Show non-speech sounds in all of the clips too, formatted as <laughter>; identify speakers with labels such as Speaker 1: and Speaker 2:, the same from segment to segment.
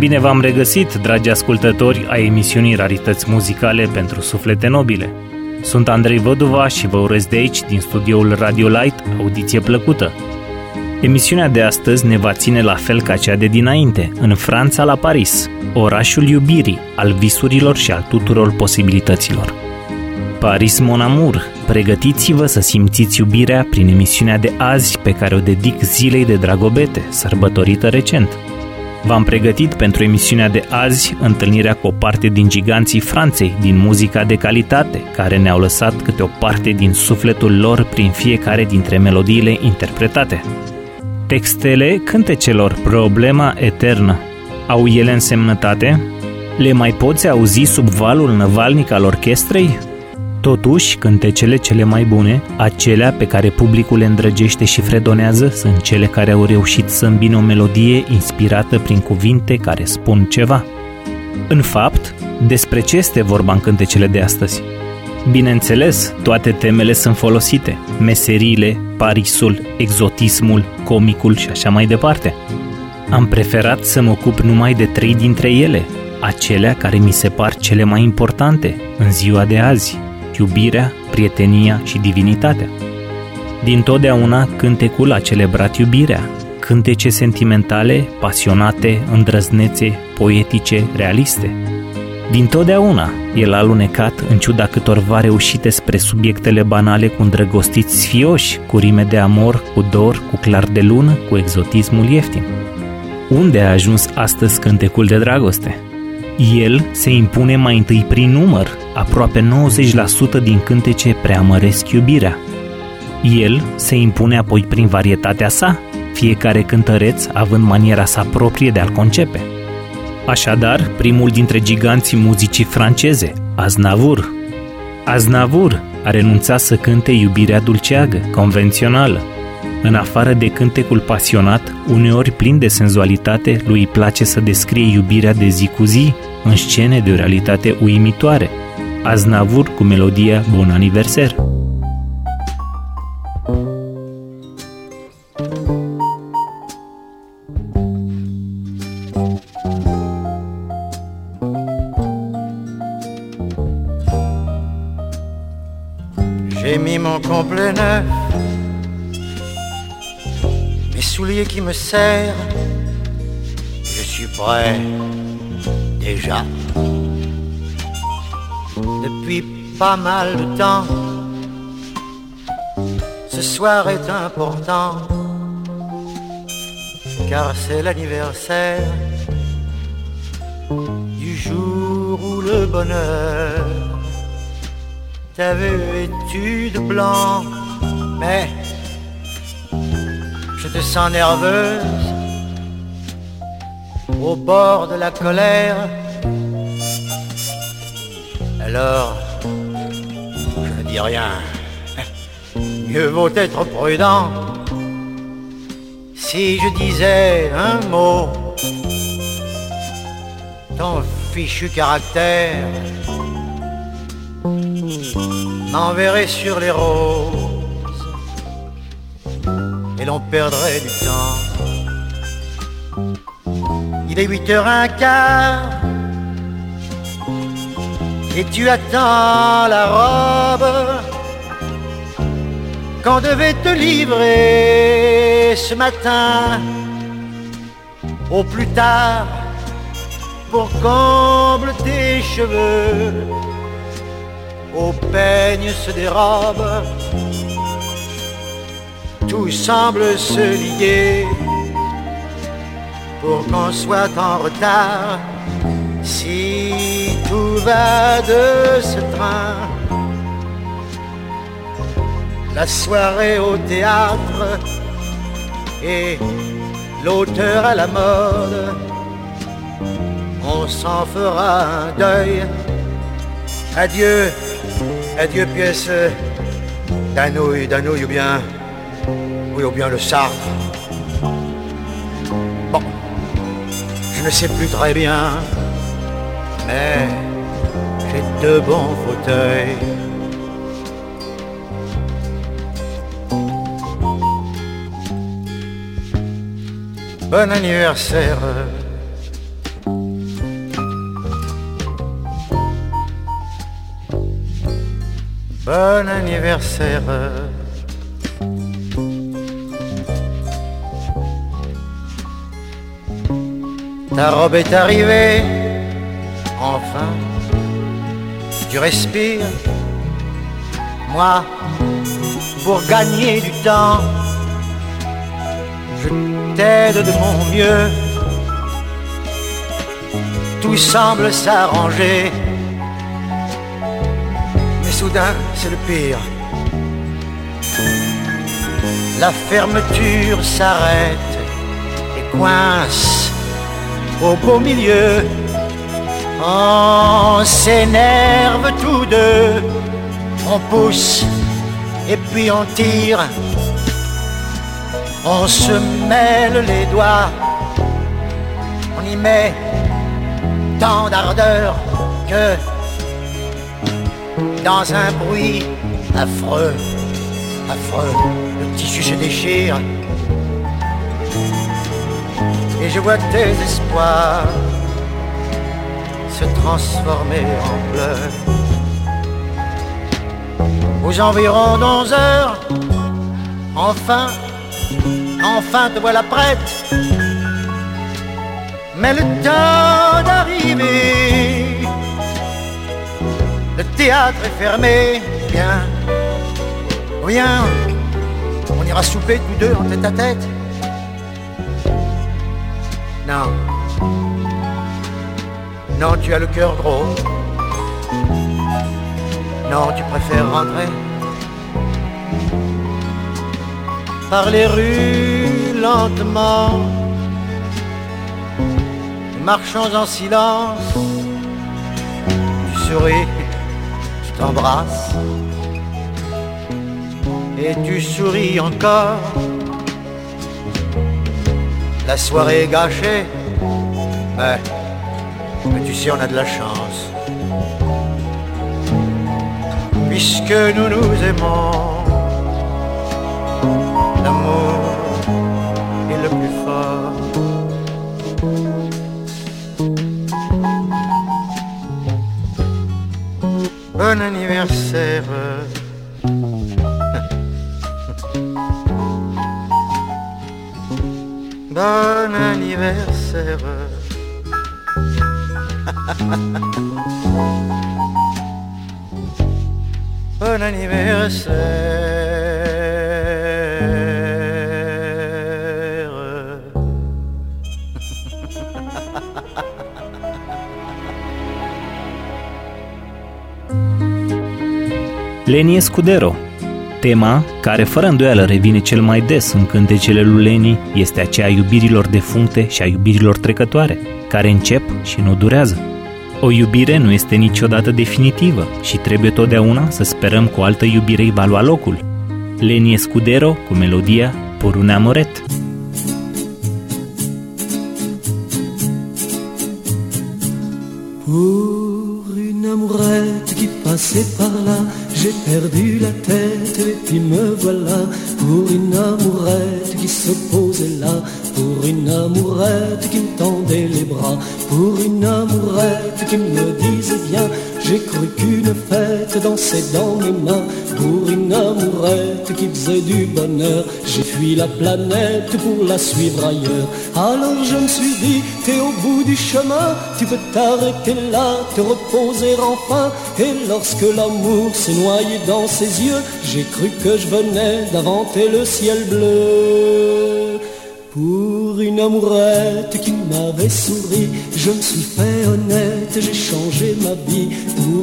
Speaker 1: Bine v-am regăsit, dragi ascultători, a emisiunii Rarități Muzicale pentru Suflete Nobile. Sunt Andrei Văduva și vă urez de aici, din studioul Radio Light, audiție plăcută. Emisiunea de astăzi ne va ține la fel ca cea de dinainte, în Franța, la Paris, orașul iubirii, al visurilor și al tuturor posibilităților. Paris Mon Amour, pregătiți-vă să simțiți iubirea prin emisiunea de azi pe care o dedic zilei de Dragobete, sărbătorită recent – V-am pregătit pentru emisiunea de azi întâlnirea cu o parte din giganții Franței, din muzica de calitate, care ne-au lăsat câte o parte din sufletul lor prin fiecare dintre melodiile interpretate. Textele cântecelor Problema Eternă au ele însemnătate? Le mai poți auzi sub valul năvalnic al orchestrei? Totuși, cântecele cele mai bune, acelea pe care publicul le îndrăgește și fredonează, sunt cele care au reușit să îmbină o melodie inspirată prin cuvinte care spun ceva. În fapt, despre ce este vorba în cântecele de astăzi? Bineînțeles, toate temele sunt folosite, meseriile, Parisul, exotismul, comicul și așa mai departe. Am preferat să mă ocup numai de trei dintre ele, acelea care mi se par cele mai importante în ziua de azi, iubirea, prietenia și divinitatea. Din totdeauna cântecul a celebrat iubirea, cântece sentimentale, pasionate, îndrăznețe, poetice, realiste. Din totdeauna, el a alunecat, în ciuda câtorva reușite spre subiectele banale cu îndrăgostiți sfioși, cu rime de amor, cu dor, cu clar de lună, cu exotismul ieftin. Unde a ajuns astăzi cântecul de dragoste? El se impune mai întâi prin număr, aproape 90% din cântece preamăresc iubirea. El se impune apoi prin varietatea sa, fiecare cântăreț având maniera sa proprie de a-l concepe. Așadar, primul dintre giganții muzicii franceze, Aznavour. Aznavour a renunțat să cânte iubirea dulceagă, convențională, în afară de cântecul pasionat, uneori plin de senzualitate, lui place să descrie iubirea de zi cu zi, în scene de o realitate uimitoare. Aznavur cu melodia Bon Anniversaire.
Speaker 2: Je suis prêt déjà. Depuis pas mal de temps, ce soir est important, car c'est l'anniversaire du jour où le bonheur t'avait vêtu de blanc, mais te sens nerveuse au bord de la colère. Alors, je ne dis rien. Mieux vaut être prudent. Si je disais un mot, ton fichu caractère m'enverrait sur les roses et l'on perdrait du temps. Il est 8 heures un quart et tu attends la robe qu'on devait te livrer ce matin au plus tard pour comble tes cheveux au peigne se dérobe tout semble se lier pour qu'on soit en retard. Si tout va de ce train, la soirée au théâtre et l'auteur à la mode, on s'en fera un deuil. Adieu, adieu pièce d'anouille, d'anouille ou bien ou bien le Sarre. Bon, je ne sais plus très bien, mais j'ai deux bons fauteuils. Bon anniversaire. Bon anniversaire. Ta robe est arrivée, enfin, tu respires. Moi, pour gagner du temps, je t'aide de mon mieux. Tout semble s'arranger, mais soudain c'est le pire. La fermeture s'arrête et coince au beau milieu. On s'énerve tous deux, on pousse et puis on tire. On se mêle les doigts, on y met tant d'ardeur que dans un bruit affreux, affreux, le tissu se déchire. Et je vois tes espoirs se transformer en pleurs. Aux environs d'onze heures, enfin, enfin te voilà prête. Mais le temps d'arriver, le théâtre est fermé. Viens, viens, on ira souper tous deux en tête à tête. Non, tu as le cœur gros. Non, tu préfères rentrer par les rues lentement, marchons en silence. Tu souris, <laughs> je t'embrasse, et tu souris encore. La soirée est gâchée, mais, mais tu sais, on a de la chance puisque nous nous aimons. L'amour est le plus fort. Bon anniversaire. Bon anniversaire. <laughs> Bon anniversaire.
Speaker 1: Leni Escudero Tema, care fără îndoială revine cel mai des în cântecele lui Leni, este aceea a iubirilor defuncte și a iubirilor trecătoare, care încep și nu durează. O iubire nu este niciodată definitivă și trebuie totdeauna să sperăm că o altă iubire îi va lua locul. Leni Escudero cu melodia Por un amoret.
Speaker 3: Pour une amourette qui passait par là, j'ai perdu la tête j'ai fui la planète pour la suivre ailleurs. Alors je me suis dit, t'es au bout du chemin, tu peux t'arrêter là, te reposer enfin, et lorsque l'amour s'est noyé dans ses yeux, j'ai cru que je venais d'inventer le ciel bleu. Pour une amourette qui m'avait souri, je me suis fait honnête, j'ai changé ma vie.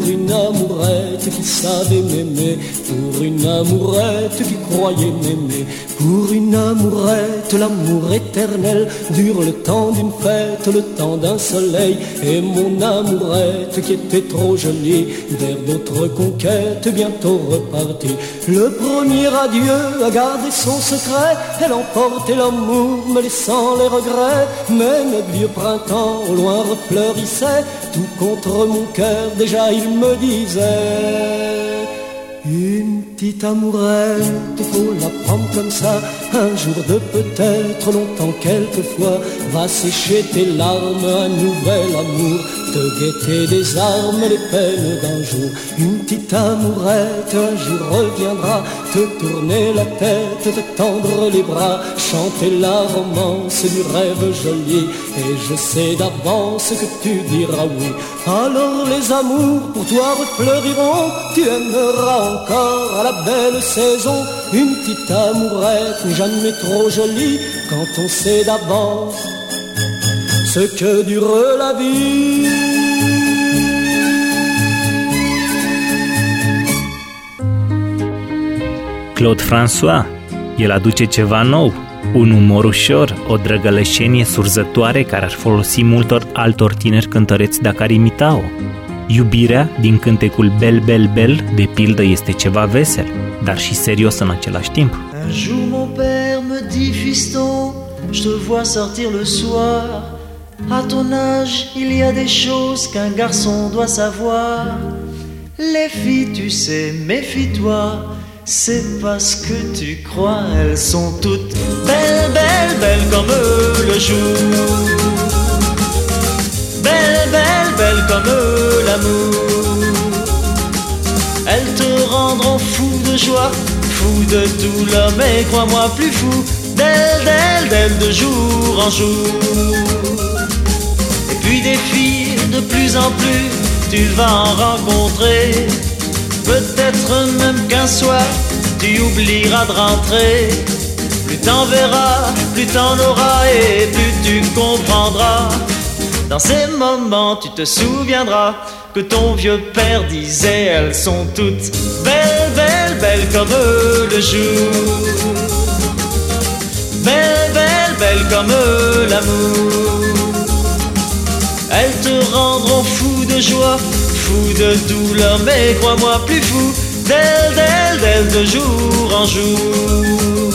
Speaker 3: Pour une amourette qui savait m'aimer, pour une amourette qui croyait m'aimer, pour une amourette, l'amour éternel dure le temps d'une fête, le temps d'un soleil. Et mon amourette qui était trop jolie, vers d'autres conquêtes bientôt repartie. Le premier adieu a gardé son secret, elle emportait l'amour me laissant les regrets, mais notre vieux printemps au loin refleurissait, tout contre mon cœur déjà il me disait. Une petite amourette, faut la prendre comme ça, un jour de peut-être longtemps quelquefois, va sécher tes larmes, un nouvel amour, te guetter des armes, les peines d'un jour. Une petite amourette un jour reviendra, te tourner la tête, te tendre les bras, chanter la romance du rêve joli. Et je sais d'avance que tu diras oui. Alors les amours pour toi refleuriront, tu aimeras encore à la belle saison une petite amourette jamais trop jolie quand on sait d'avance ce que dure la vie.
Speaker 1: Claude François, el aduce ceva nou, un umor ușor, o drăgălășenie surzătoare care ar folosi multor altor tineri cântăreți dacă ar imita-o. Iubirea din cântecul Bel Bel Bel, de pildă, este ceva vesel, dar și serios în același timp.
Speaker 4: Un jour mon père me dit fiston, je te vois sortir le soir. À ton âge, il y a des choses qu'un garçon doit savoir. Les filles, tu sais, méfie-toi. C'est parce que tu crois, elles sont toutes belles, belles, belles comme le jour. Belles, belles, belles comme l'amour. Elles te rendront fou de joie, de douleur, mais crois-moi plus fou d'elles, d'elles, d'elles de jour en jour. Et puis des filles de plus en plus, tu vas en rencontrer. Peut-être même qu'un soir, tu oublieras de rentrer. Plus t'en verras, plus t'en auras et plus tu comprendras. Dans ces moments, tu te souviendras que ton vieux père disait elles sont toutes belles, belles, belles comme le jour. Belles, belles, belles comme l'amour. Elles te rendront fou de joie, fou de douleur, mais crois-moi plus fou d'elles, d'elles, d'elles de jour en jour.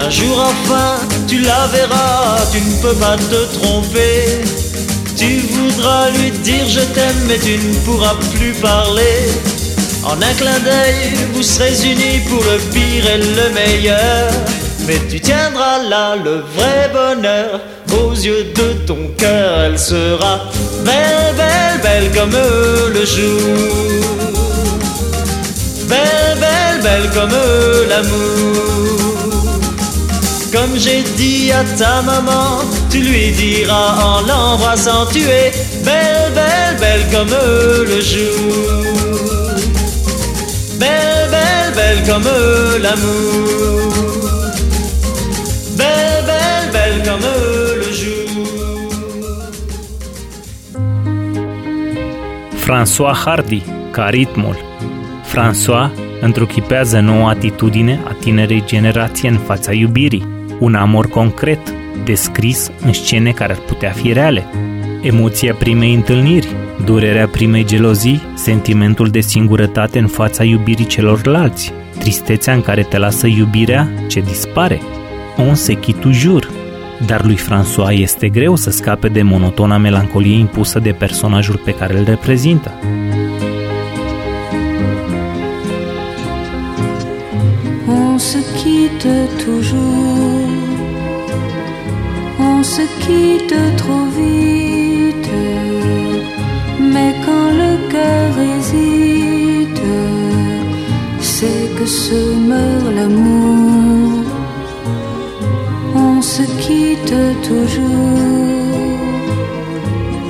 Speaker 4: Un jour enfin, tu la verras, tu ne peux pas te tromper. Tu voudras lui dire je t'aime, mais tu ne pourras plus parler. En un clin d'œil, vous serez unis pour le pire et le meilleur. Mais tu tiendras là le vrai bonheur. Aux yeux de ton cœur, elle sera belle, belle, belle comme le jour. Belle, belle, belle comme l'amour. Comme j'ai dit à ta maman, tu lui diras en l'embrassant, tu es belle, belle, belle comme le jour. Belle, belle, belle comme l'amour. Belle, belle, belle comme le jour.
Speaker 1: François Hardy, ca ritmul. François întruchipează noua atitudine a tinerei generații în fața iubirii, un amor concret, descris în scene care ar putea fi reale. Emoția primei întâlniri, durerea primei gelozii, sentimentul de singurătate în fața iubirii celorlalți, tristețea în care te lasă iubirea ce dispare. On se quitte toujours. Dar lui François este greu să scape de monotona melancolie impusă de personajul pe care îl reprezintă.
Speaker 5: On se quitte toujours, on se quitte trop vite, cœur hésite, c'est que se meurt l'amour. On se quitte toujours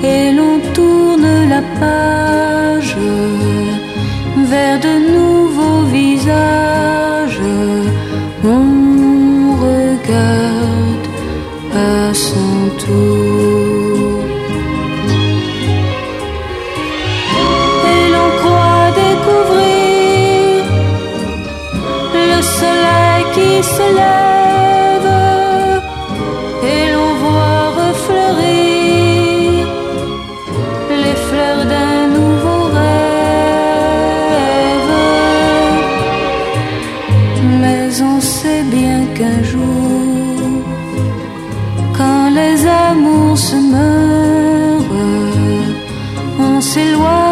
Speaker 5: et l'on tourne la page vers de nouveaux visages. Amours se meurent, on s'éloigne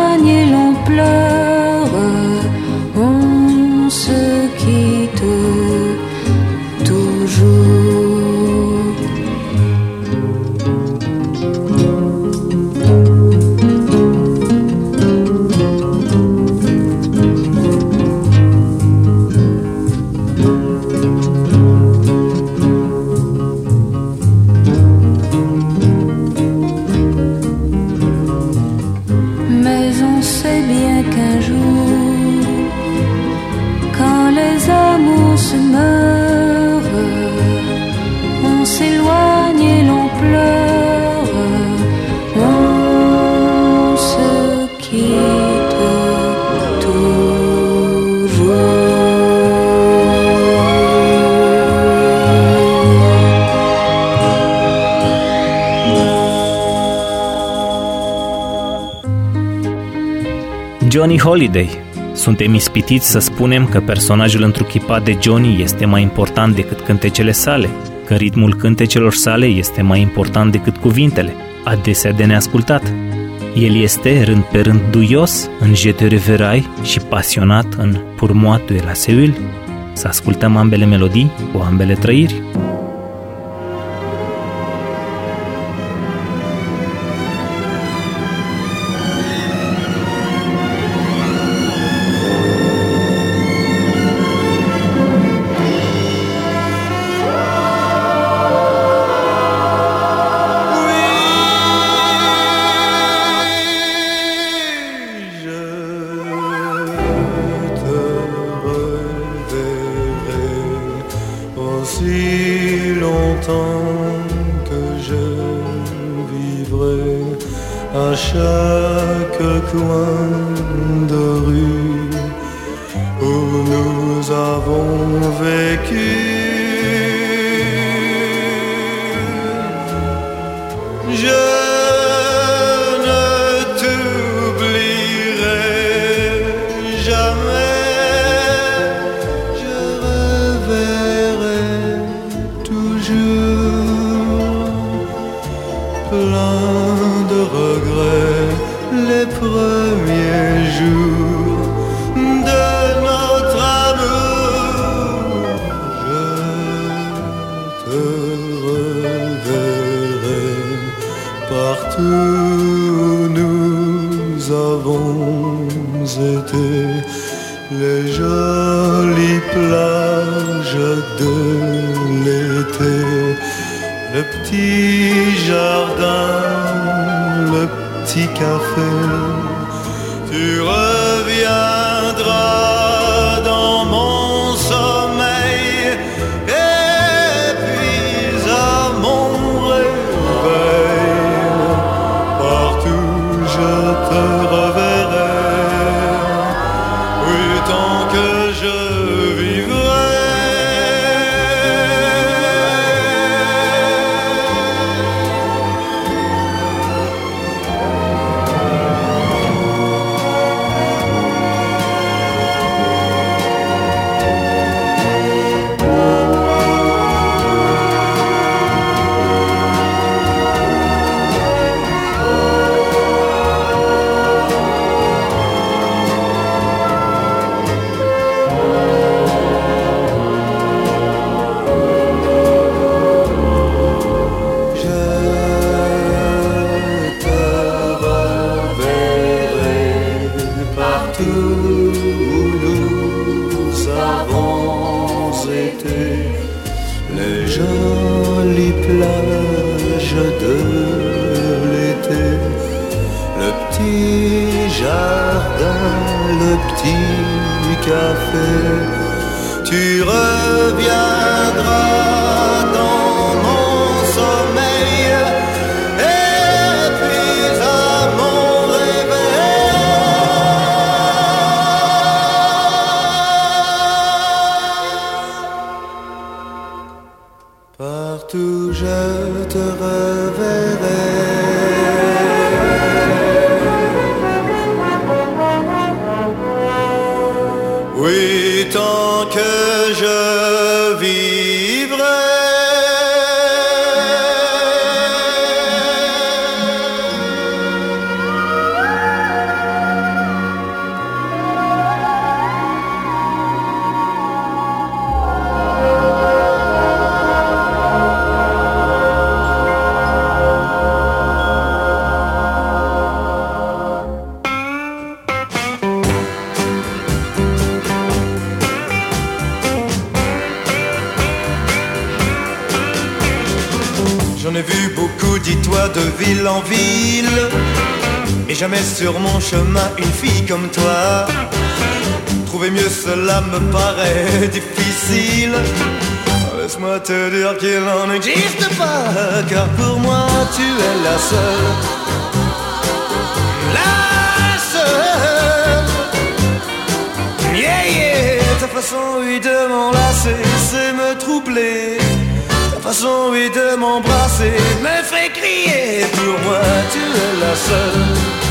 Speaker 6: Holiday. Suntem ispitiți să spunem că personajul întruchipat de Johnny este mai important decât cântecele sale, că ritmul cântecelor sale este mai important decât cuvintele, adesea de neascultat. El este, rând pe rând, duios în Je te și pasionat în Pour moi tu la Seul. Să ascultăm ambele melodii cu ambele trăiri.
Speaker 7: Sur mon chemin une fille comme toi. Trouver mieux cela me paraît <laughs> difficile. Laisse-moi te dire qu'il n'en existe pas, car pour moi tu es la seule. La seule. Yeah, ta façon, oui, de m'enlacer, c'est me troubler façon, oui, de m'embrasser me fait crier. Pour moi, tu es la seule.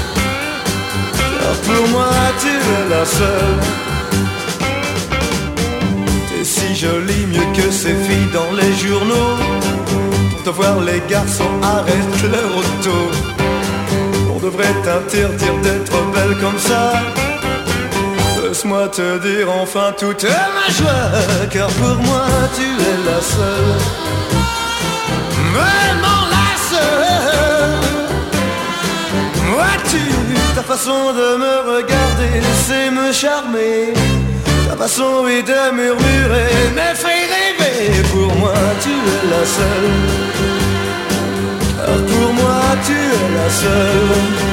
Speaker 6: Car pour moi tu es la seule. T'es si jolie, mieux que ces filles dans les journaux. Pour te voir, les garçons arrêtent leur auto. On devrait t'interdire d'être belle comme ça. Laisse-moi te dire enfin toute ma joie, car pour moi tu es la seule. Ta façon de me regarder, c'est me charmer. Ta façon est de murmurer, me fait rêver. Pour moi tu es la seule. Car pour moi tu es la seule.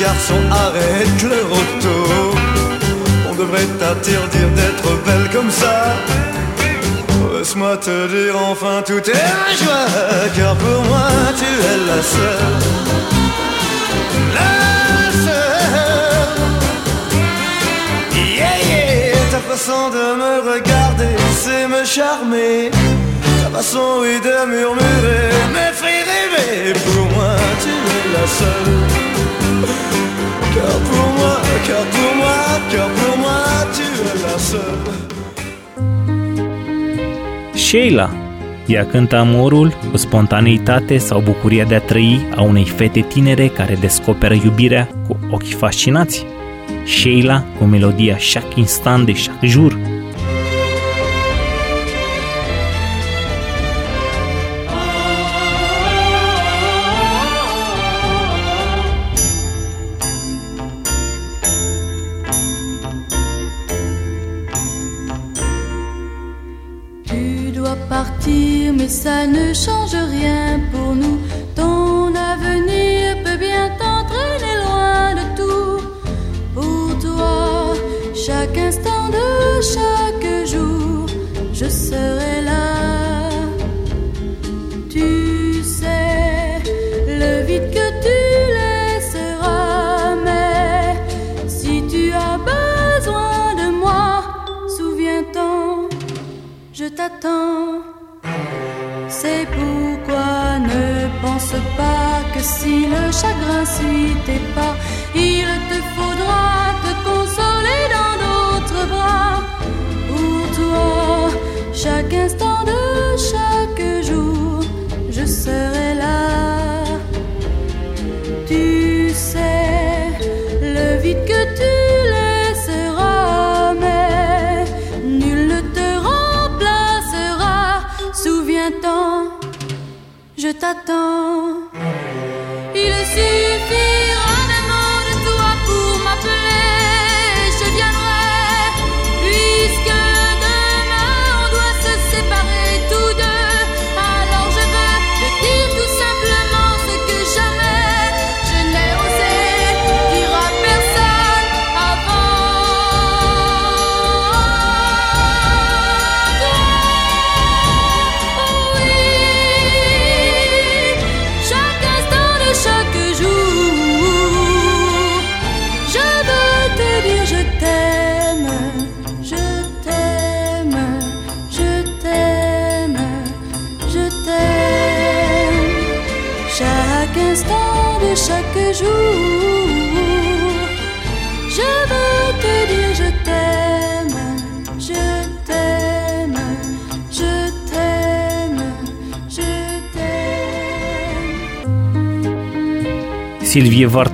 Speaker 6: Garçons arrêtent leur auto. On devrait t'interdire d'être belle comme ça. Laisse-moi te dire enfin tout est un joie, car pour moi tu es la seule. La seule. Yeah, yeah. Ta façon de me regarder, c'est me charmer. Ta façon est de murmurer, me fait rêver. Pour moi tu es la seule. Car pour moi, car pour moi, car pour moi, tu es la seule.
Speaker 8: Sheila ea cântă amorul cu spontaneitate sau bucuria de a trăi a unei fete tinere care descoperă iubirea cu ochi fascinați. Sheila cu melodia Chaque instant de chaque jour –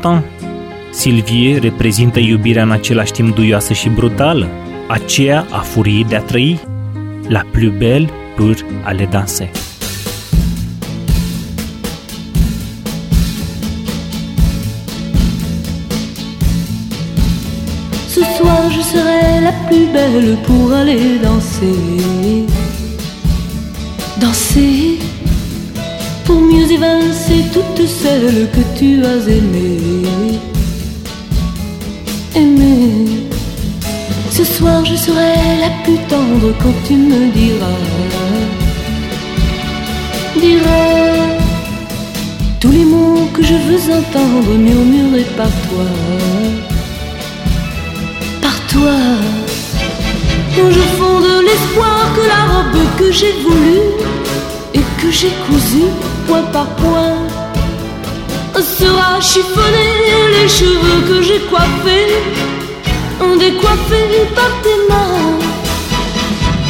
Speaker 1: Martin.
Speaker 8: Silvie reprezintă iubirea în același timp duioasă și brutală, aceea a furiei de a trăi, la plus belle pour aller danser.
Speaker 5: Ce soir je serai la plus belle pour aller danser. Danser mieux évincer toutes celles que tu as aimées. Aimer. Ce soir je serai la plus tendre quand tu me diras. Diras tous les mots que je veux entendre murmurés par toi. Par toi. Je fonde l'espoir que la robe que j'ai voulue et que j'ai cousue point par point sera chiffonnée. Les cheveux que j'ai coiffés décoiffés par tes mains.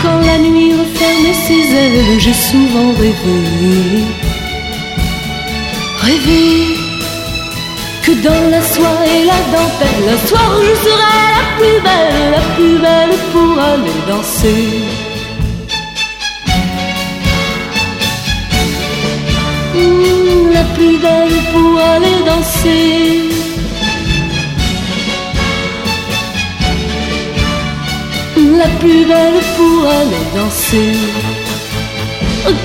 Speaker 5: Quand la nuit referme ses ailes, j'ai souvent rêvé rêver que dans la soie et la dentelle, la soir je serai la plus belle, la plus belle pour aller danser. La plus belle pour aller danser. La plus belle pour aller danser.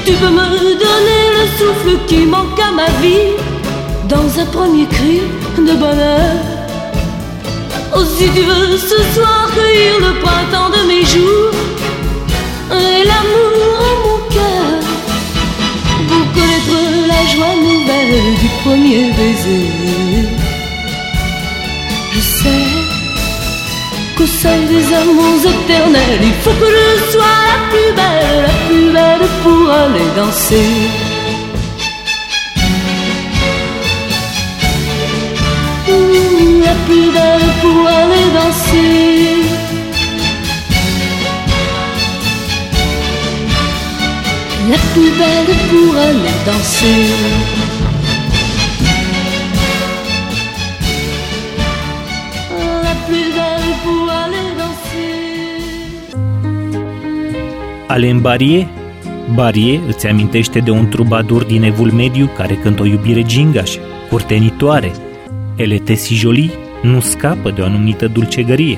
Speaker 5: Tu peux me donner le souffle qui manque à ma vie dans un premier cri de bonheur. Oh, si tu veux ce soir cueillir le printemps de mes jours et l'amour en mon cœur pour connaître la joie nouvelle du premier baiser. Je sais qu'au sein des amours éternels, il faut que je sois la plus belle, la plus belle pour aller danser. Mmh, la plus belle pour aller danser. La plus belle pour aller danser.
Speaker 1: Alain Barie? Barie îți amintește de un trubadur din evul mediu care cântă o iubire gingașă, curtenitoare. Ele te sijoli nu scapă de o anumită dulcegărie.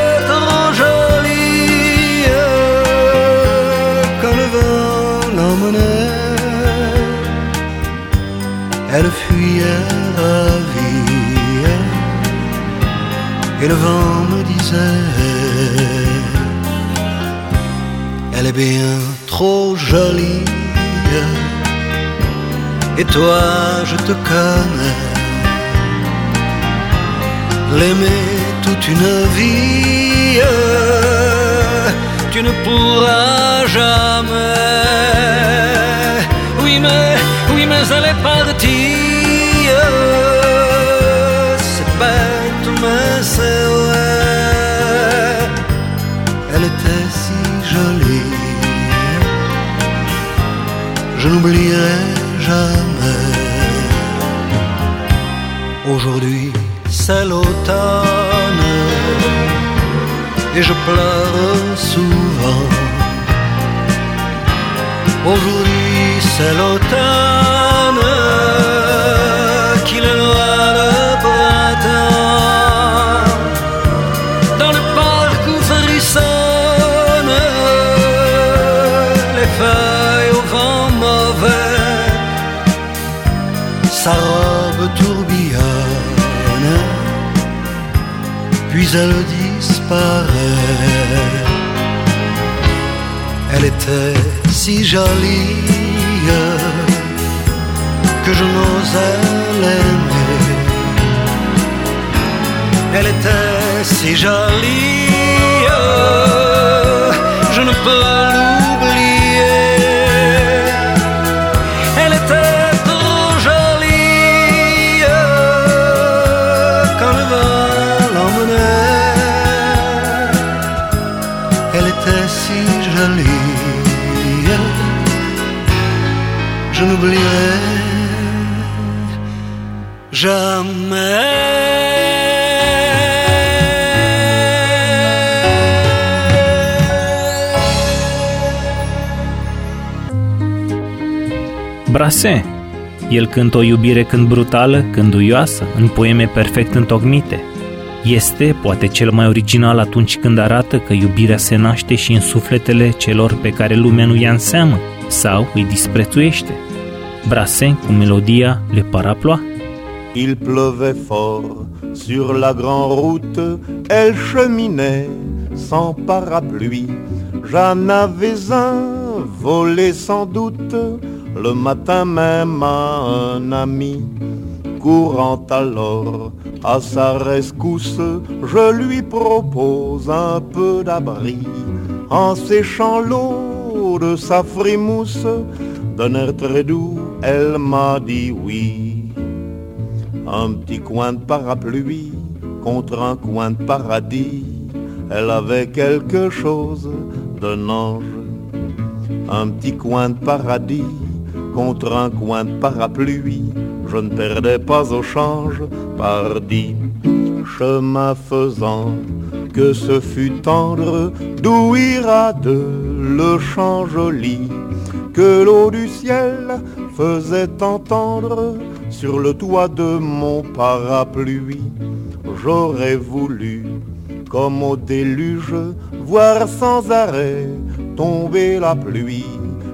Speaker 9: Elle fuyait ravie et le vent me disait Elle est bien trop jolie. Et toi, je te connais. L'aimer toute une vie, tu ne pourras jamais. Oui, mais, mais elle est partie. C'est bête, mais c'est vrai. Elle était si jolie je n'oublierai jamais. Aujourd'hui, c'est l'automne et je pleure souvent. Aujourd'hui, c'est l'automne tourbillonne, puis elle disparaît. Elle était si jolie que je n'osais l'aimer. Elle était si jolie, je ne peux
Speaker 3: je n'oublierai jamais.
Speaker 1: Brase. El cântă o iubire când brutală, când duioasă, în poeme perfect întocmite. Este, poate, cel mai original atunci când arată că iubirea se naște și în sufletele celor pe care lumea nu ia în seamă sau îi disprețuiește. Brase cu melodia Le Paraploa.
Speaker 10: Il pleuvait fort sur la grande route, elle cheminait sans parapluie. J'en avais un volé sans doute le matin même à un ami. Courant alors à sa rescousse, je lui propose un peu d'abri. En séchant l'eau de sa frimousse, d'un air très doux, elle m'a dit oui. Un petit coin de parapluie contre un coin de paradis, elle avait quelque chose d'un ange. Un petit coin de paradis contre un coin de parapluie, je ne perdais pas au change, par dix chemin faisant, que ce fut tendre, d'où ira de le champ joli, que l'eau du ciel faisait entendre sur le toit de mon parapluie. J'aurais voulu, comme au déluge, voir sans arrêt tomber la pluie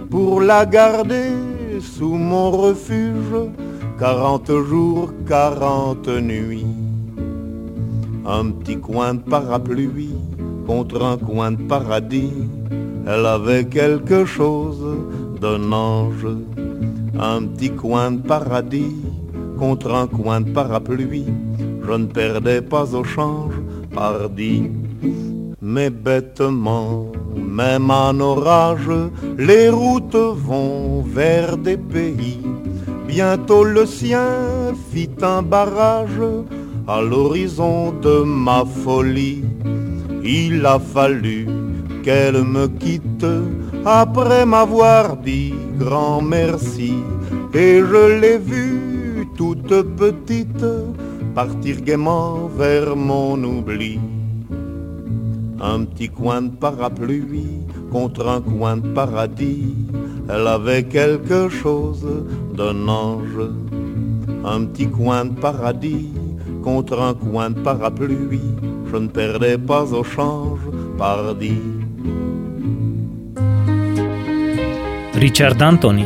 Speaker 10: pour la garder sous mon refuge, quarante jours, quarante nuits. Un petit coin de parapluie contre un coin de paradis, elle avait quelque chose d'un ange. Un petit coin de paradis contre un coin de parapluie, je ne perdais pas au change, pardi. Mais bêtement, même en orage, les routes vont vers des pays. Bientôt le sien fit un barrage à l'horizon de ma folie. Il a fallu qu'elle me quitte après m'avoir dit grand merci. Et je l'ai vue toute petite partir gaiement vers mon oubli. Un petit coin de parapluie contre un coin de paradis, elle avait quelque chose d'un ange. Un petit coin de paradis contre un coin de parapluie, je ne perdais pas au change, pardi.
Speaker 1: Richard Anthony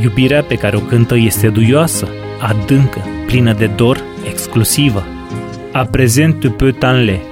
Speaker 1: Iubirea pe care o cântă este duioasă, adâncă, plină de dor, exclusivă. A prezent tu peux t'enler.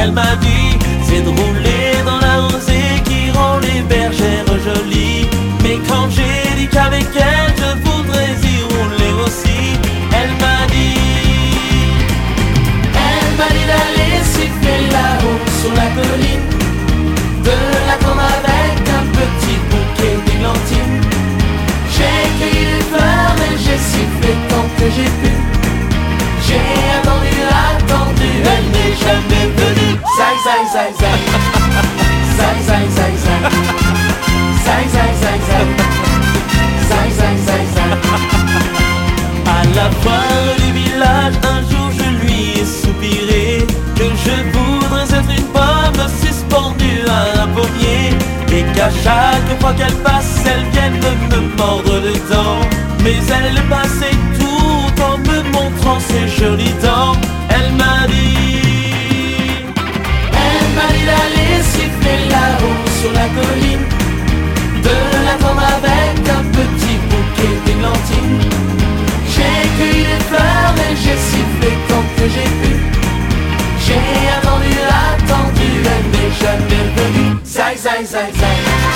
Speaker 4: Elle m'a dit c'est de rouler dans la rosée qui rend les bergères jolies. Mais quand j'ai dit qu'avec elle je voudrais y rouler aussi, elle m'a dit, elle m'a dit d'aller siffler là-haut sur la colline, de l'attendre avec un petit bouquet d'églantines. J'ai cueilli des fleurs et j'ai sifflé tant que j'ai pu. Zai, zai, zai, zai. Zai, zai, zai, zai. Zai, zai, zai, zai. Zai, zai, zai, zai. À la foire du village, un jour je lui ai soupiré que je voudrais être une pomme suspendue à un pommier et qu'à chaque fois qu'elle passe, elle vienne me mordre dedans. Mais elle passait tout en me montrant ses jolies dents. Elle m'a dit, siffler là-haut sur la colline, de avec un petit bouquet d'églantines. J'ai cueilli des fleurs et j'ai sifflé tant que j'ai pu. J'ai attendu, attendu, elle n'est jamais venue. Zai, zai, zai. Zai,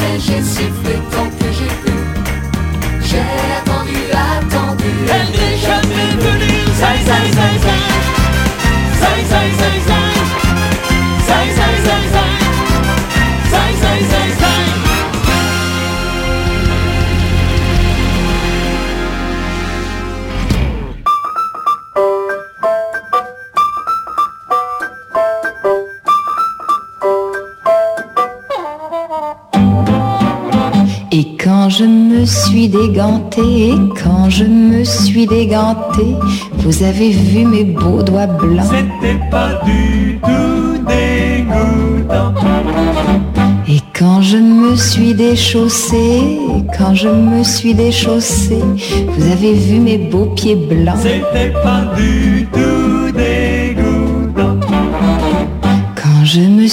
Speaker 4: et j'ai sifflé tant que j'ai pu. J'ai attendu, attendu, elle n'est jamais venue. Zai, zai. Zai, zai, zai, zai. Zai,
Speaker 11: et quand je me suis dégantée, vous avez vu mes beaux doigts blancs.
Speaker 4: C'était pas du tout dégoûtant.
Speaker 11: Et quand je me suis déchaussée, quand je me suis déchaussée, vous avez vu mes beaux pieds blancs.
Speaker 4: C'était pas du tout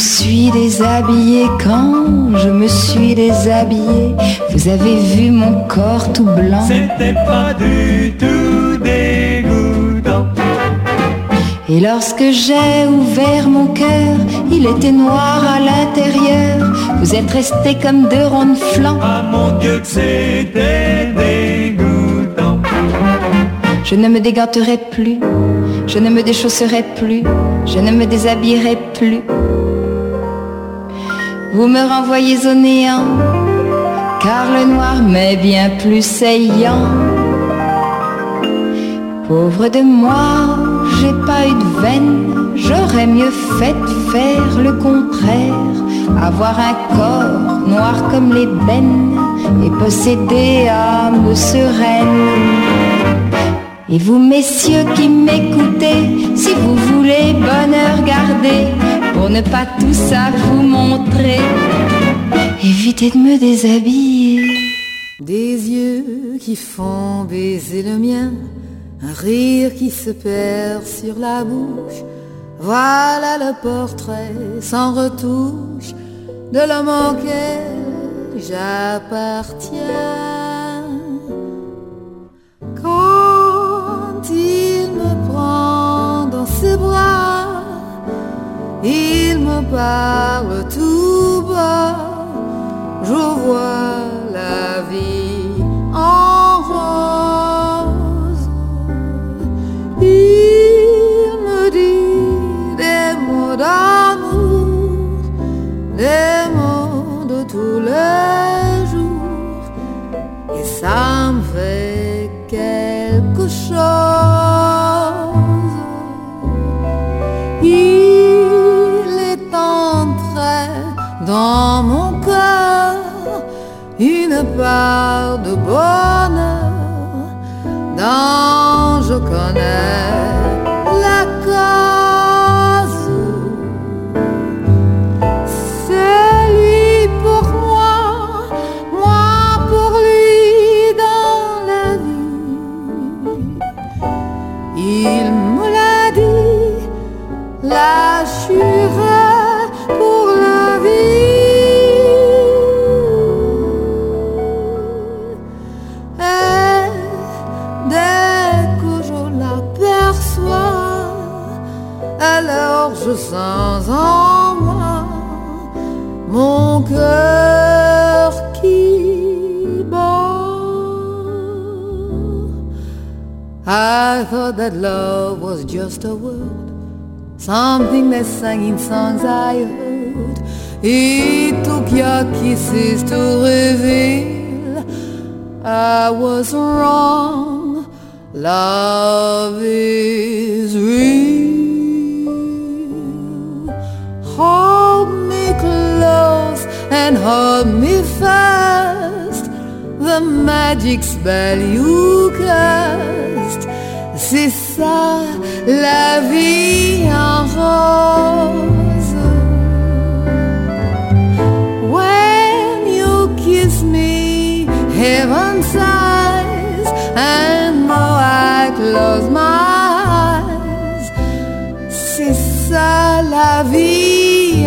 Speaker 11: suis déshabillée, quand je me suis déshabillée, vous avez vu mon corps tout blanc.
Speaker 4: C'était pas du tout dégoûtant.
Speaker 11: Et lorsque j'ai ouvert mon cœur, il était noir à l'intérieur. Vous êtes restés comme deux ronds de flanc.
Speaker 4: Ah mon Dieu que c'était dégoûtant.
Speaker 11: Je ne me déganterai plus, je ne me déchausserai plus, je ne me déshabillerai plus. Vous me renvoyez au néant, car le noir m'est bien plus saillant. Pauvre de moi, j'ai pas eu de veine, j'aurais mieux fait faire le contraire. Avoir un corps noir comme l'ébène et posséder âme sereine. Et vous messieurs qui m'écoutez, si vous voulez bonheur garder, pour ne pas tout ça vous montrer, évitez de me déshabiller.
Speaker 12: Des yeux qui font baiser le mien, un rire qui se perd sur la bouche. Voilà le portrait sans retouche de l'homme auquel j'appartiens. Quand il me prend dans ses bras, il me parle tout bas, je vois la vie en rose. Il me dit des mots d'amour, des mots de tous les jours, et ça me fait quelque chose. Dans mon cœur une part de bonheur dont je connais sans en moi mon cœur qui bat. I thought that love was just a word, something they sang in songs I heard. It took your kisses to reveal I was wrong. Love is real. Hold me close and hold me fast. The magic spell you cast. C'est ça la vie en rose. When you kiss me, heaven sighs, and though I close my eyes, c'est ça la vie.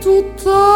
Speaker 13: tout le
Speaker 14: temps.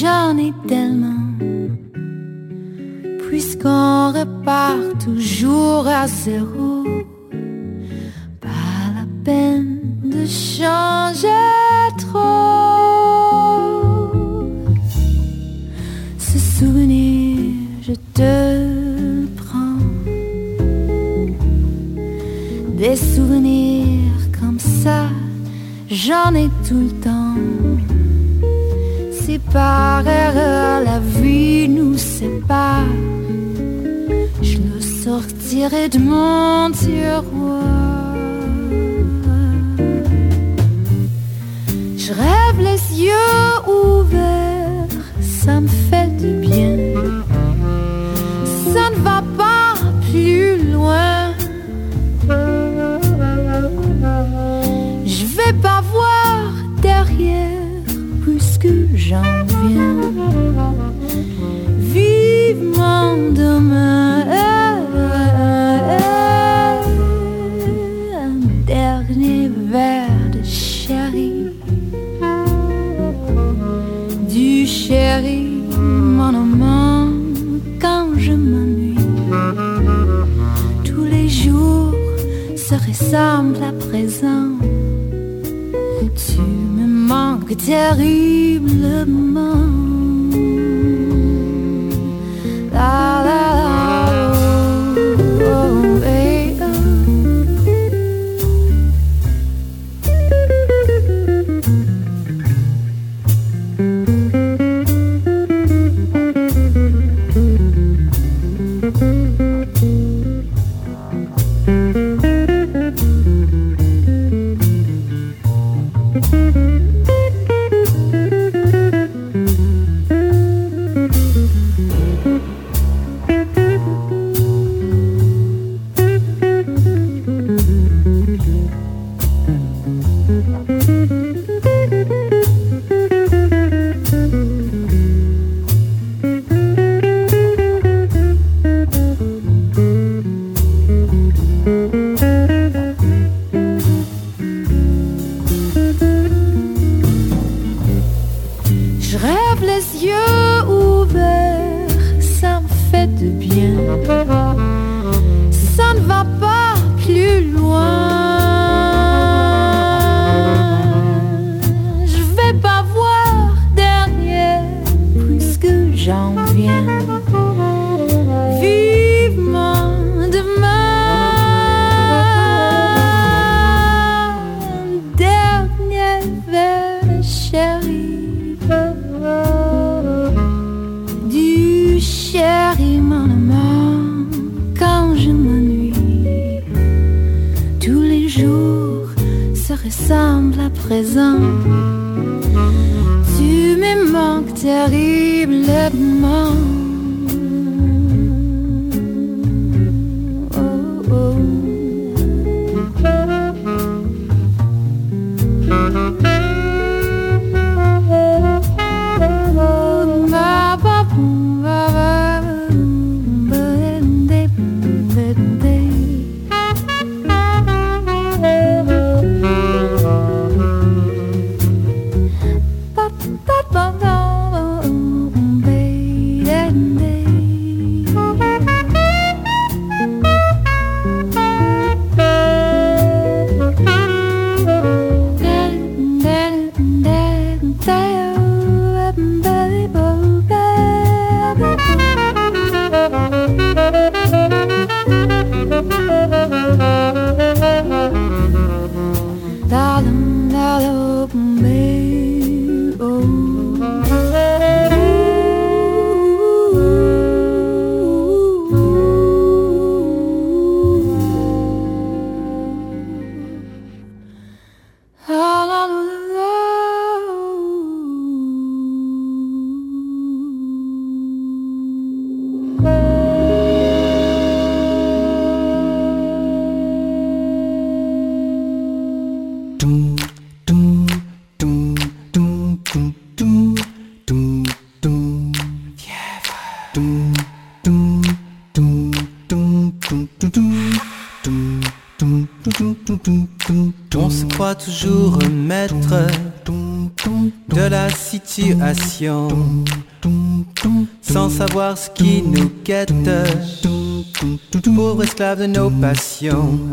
Speaker 14: J'en ai tellement. Puisqu'on repart toujours à zéro,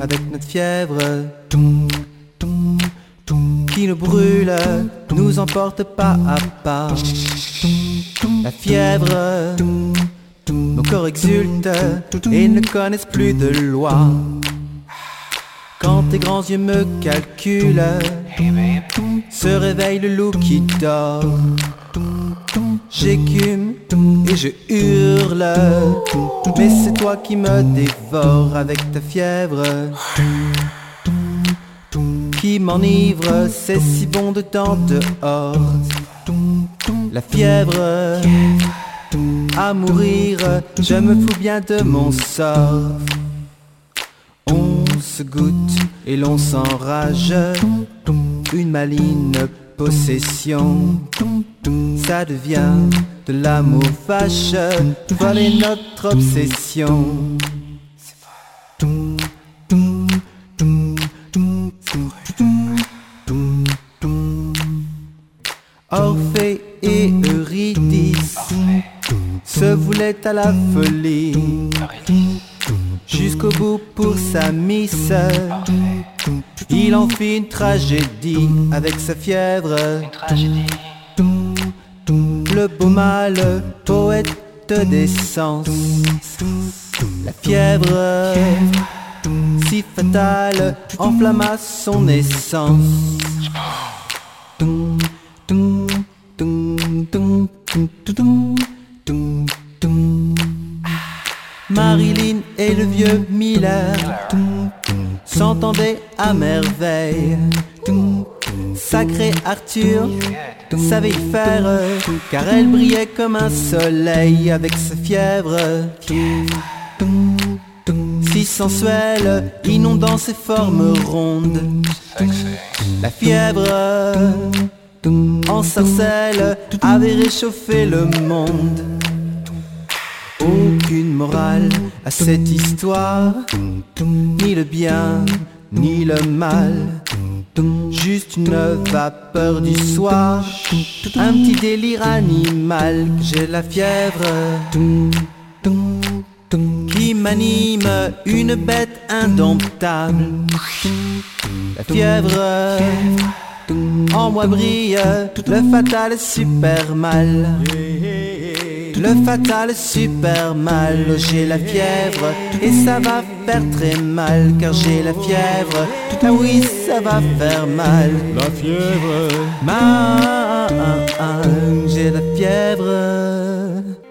Speaker 15: avec notre fièvre. Qui nous brûle, nous emporte pas à pas. La fièvre, nos corps exultent et ne connaissent plus de loi. Quand tes grands yeux me calculent, se réveille le loup qui dort. J'écume et je hurle, mais c'est toi qui me dévore avec ta fièvre qui m'enivre, c'est si bon de temps dehors. La fièvre, à mourir, je me fous bien de mon sort. On se goûte et l'on s'enrage, une maligne possession. Ça devient de l'amour fâche, voler notre obsession. Orphée et Eurydice se voulaient à la folie jusqu'au bout pour sa miss. Il en fit une tragédie avec sa fièvre. Le beau mal, poète d'essence. La fièvre, si fatale, enflamma son essence. Marilyn et le vieux Miller s'entendaient à merveille. Sacré Arthur savait y faire, car elle brillait comme un soleil avec sa fièvre. Si sensuelle, inondant ses formes rondes. La fièvre en sarcelle avait réchauffé le monde. Aucune morale à cette histoire, ni le bien, ni le mal. Juste une vapeur du soir, un petit délire animal. J'ai la fièvre qui m'anime, une bête indomptable. La fièvre en moi brille le fatal super mal. Le fatal super mal, j'ai la fièvre et ça va faire très mal car j'ai la fièvre. Ah oui, ça va faire mal.
Speaker 8: La fièvre,
Speaker 15: ma, j'ai la fièvre.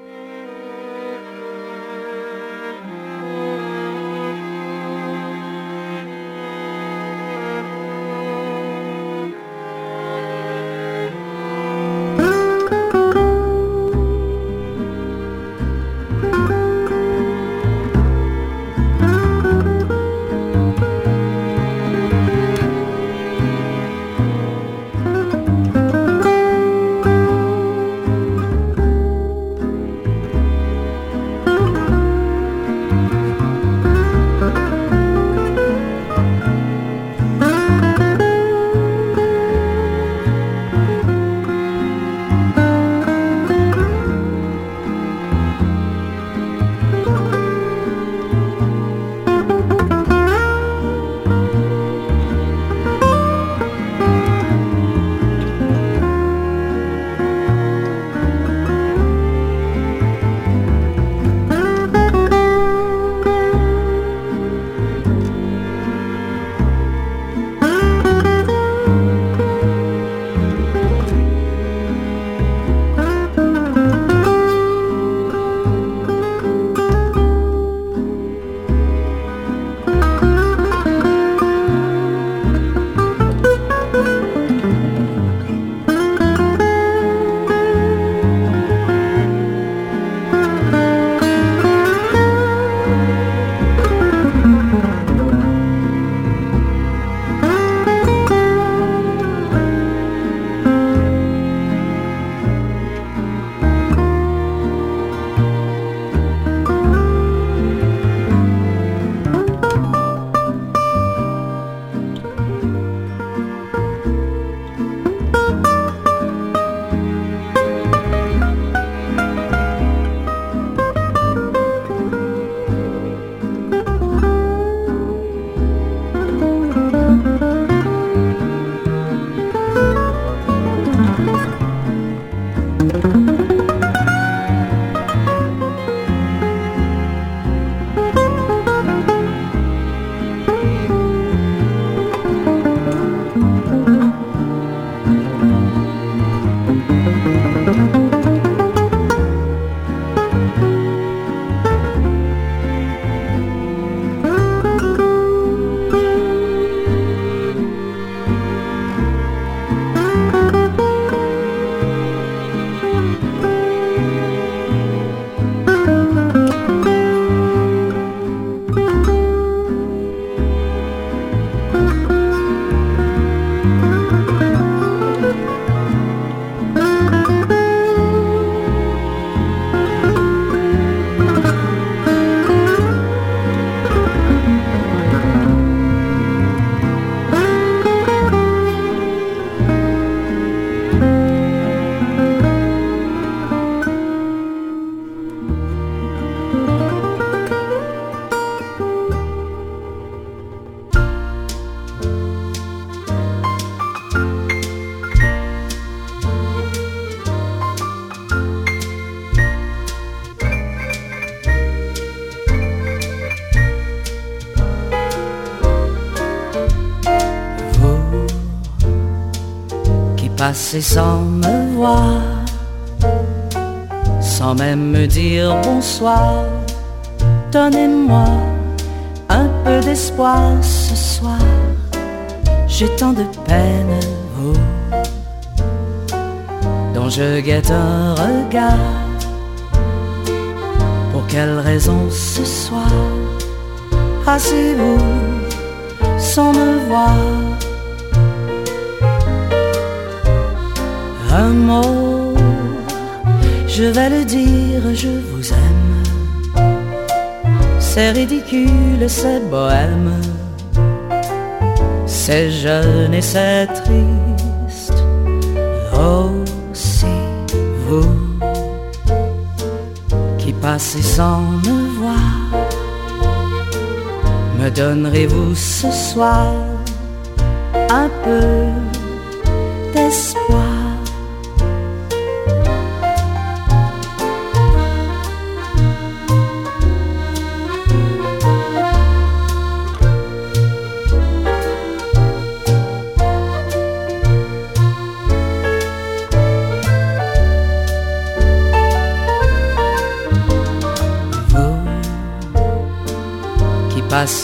Speaker 12: Passé sans me voir, sans même me dire bonsoir. Donnez-moi un peu d'espoir ce soir. J'ai tant de peine, vous, dont je guette un regard. Pour quelle raison ce soir passez-vous sans me voir? Un mot, je vais le dire, je vous aime. C'est ridicule, c'est bohème. C'est jeune et c'est triste. Aussi vous qui passez sans me voir, me donnerez-vous ce soir un peu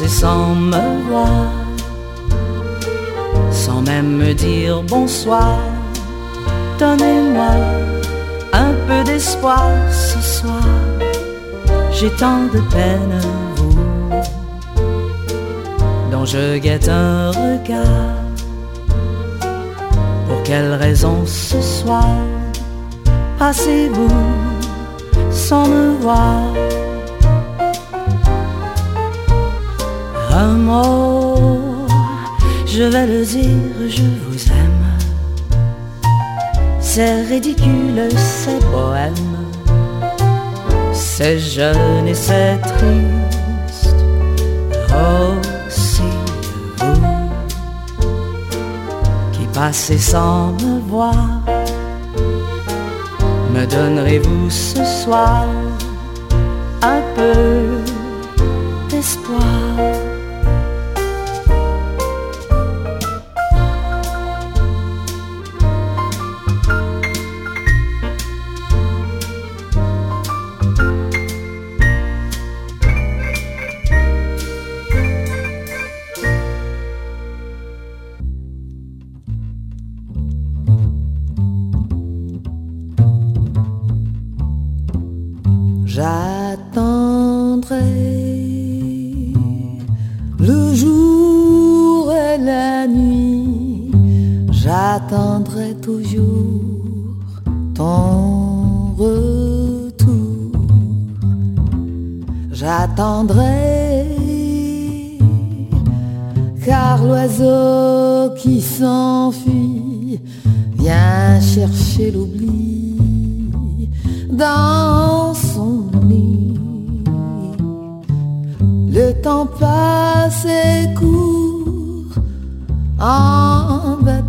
Speaker 12: sans me voir, sans même me dire bonsoir. Donnez-moi un peu d'espoir ce soir, j'ai tant de peine, vous, dont je guette un regard. Pour quelle raison ce soir passez-vous sans me voir? Un mot, je vais le dire, je vous aime. C'est ridicule, c'est bohème, c'est jeune et c'est triste. Aussi vous qui passez sans me voir, me donnerez-vous ce soir un peu
Speaker 16: J'attendrai le jour et la nuit, j'attendrai toujours ton retour. J'attendrai car l'oiseau qui s'enfuit vient chercher l'oubli dans son
Speaker 6: ses cours en bas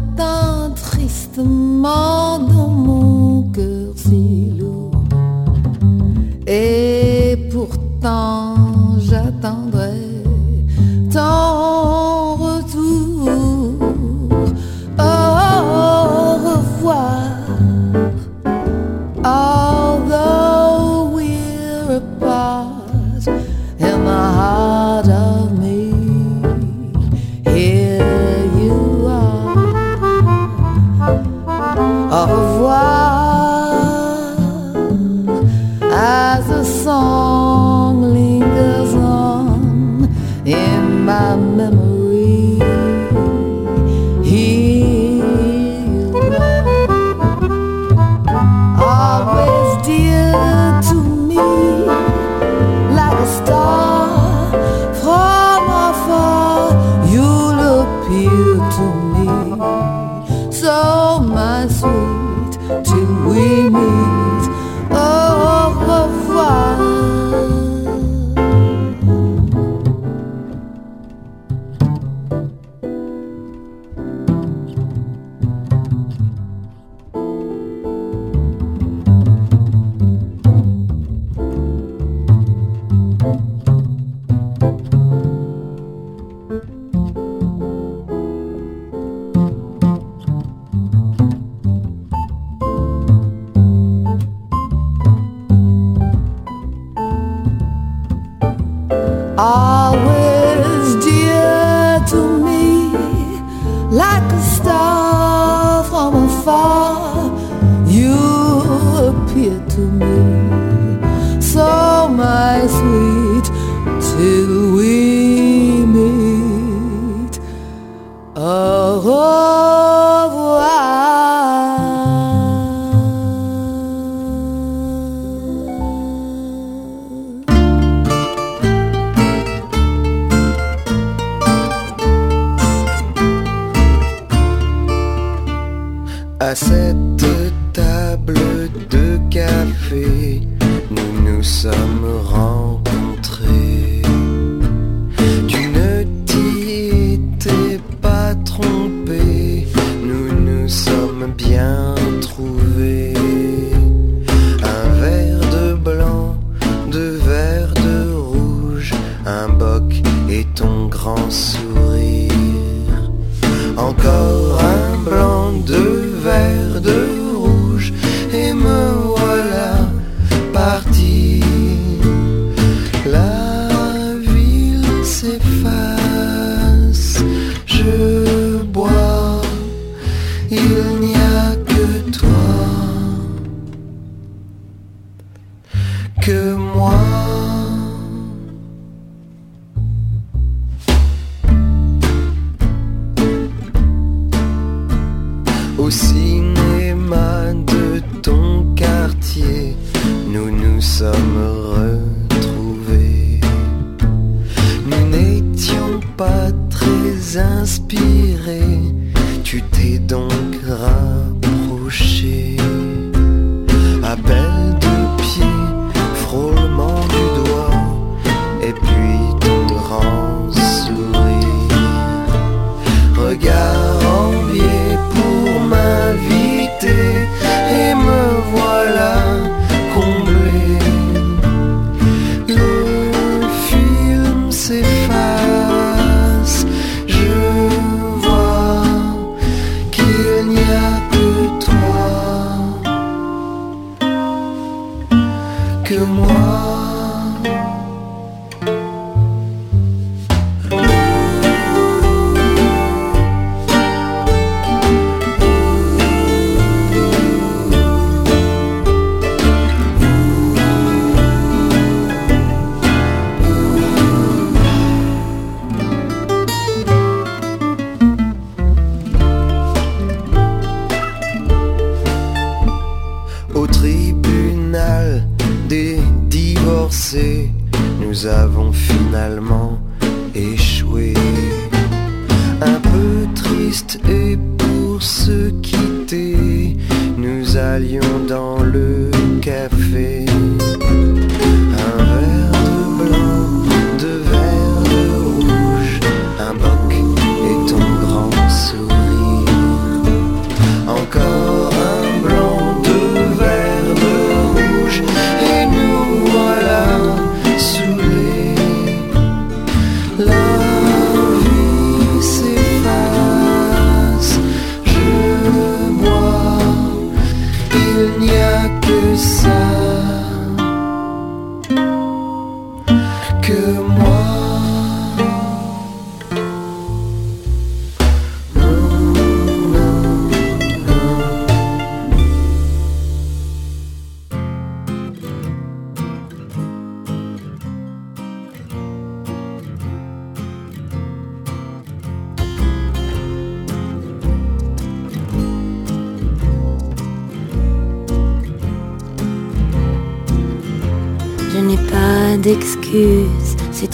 Speaker 6: classified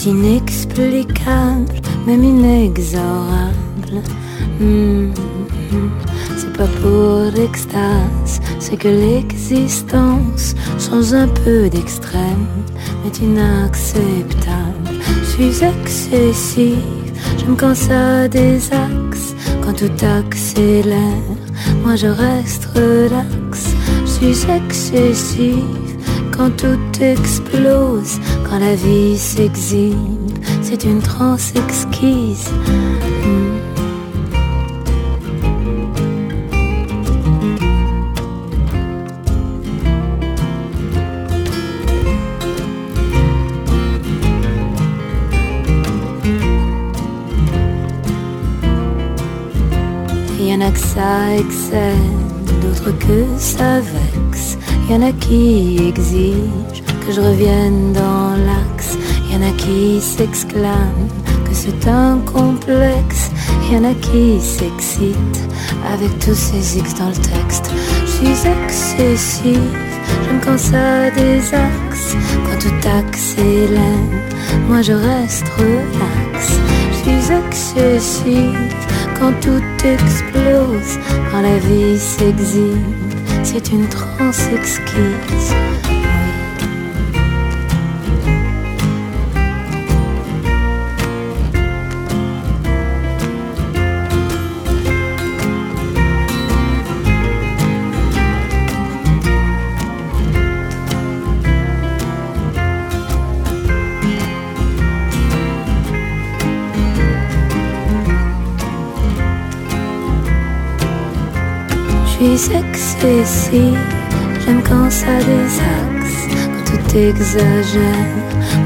Speaker 6: inexplicable, même inexorable. Hmm, c'est pas pour l'extase, c'est que l'existence, sans un peu d'extrême, est inacceptable. Je suis excessive, j'aime quand ça désaxe, quand tout accélère. Moi je reste relax, je suis excessive quand tout explose. Quand la vie s'exhibe, c'est une transe exquise. Hmm. Y'en a que ça excelle, d'autres que ça vexe.
Speaker 14: Y'en a qui exigent que je revienne dans l'axe, y en a qui s'exclament que c'est un complexe, y en a qui s'excitent avec tous ces X dans le texte. Je suis excessif, j'aime quand ça axes quand tout accélère, moi je reste relax. Je suis excessif quand tout explose, quand la vie s'exhibe, c'est une transe exquise. Suis excessif, j'aime quand ça désaxe, quand tout exagère,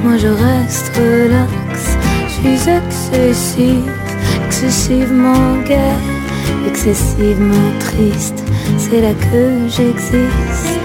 Speaker 14: moi je reste relax. Je suis excessif, excessivement gai, excessivement triste, c'est là que j'existe.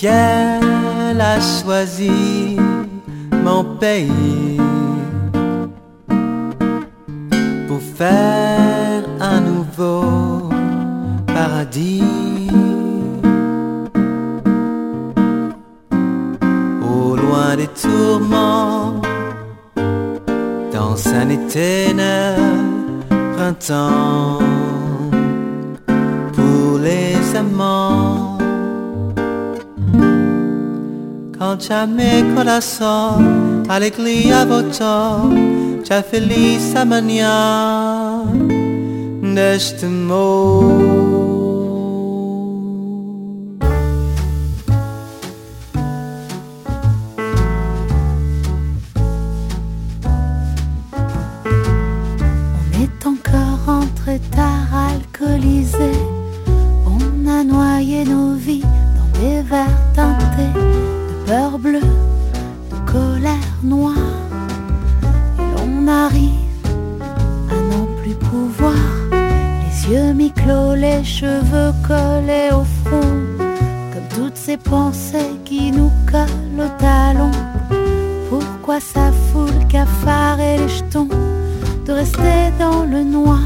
Speaker 15: Ciel a choisi mon pays pour faire un nouveau paradis. des tourments dans un éternel printemps pour les amants. Jamais corazón alegría votó, ya feliz a mañana este mundo.
Speaker 14: Et l'on arrive à n'en plus pouvoir, les yeux mi-clos, les cheveux collés au front, comme toutes ces pensées qui nous collent au talon. Pourquoi ça fout le cafard et les jetons de rester dans le noir,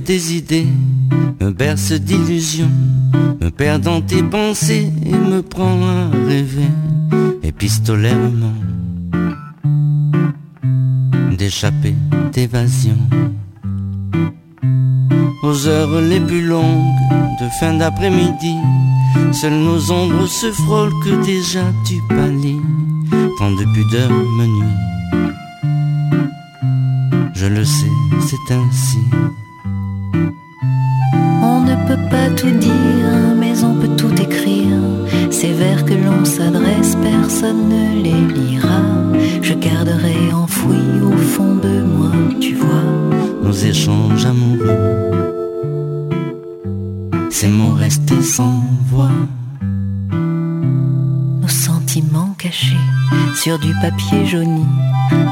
Speaker 17: des idées, me berce d'illusions, me perd dans tes pensées et me prend à rêver épistolairement d'échapper, d'évasion. Aux heures les plus longues de fin d'après-midi, seules nos ombres se frôlent que déjà tu pâlis. Tant de pudeur me nuit. Je le sais, c'est ainsi
Speaker 14: peut pas tout dire, mais on peut tout écrire. Ces vers que l'on s'adresse, personne ne les lira. Je garderai enfoui au fond de moi, tu vois,
Speaker 17: nos échanges amoureux. Ces mots restés sans voix.
Speaker 14: Nos sentiments cachés sur du papier jauni,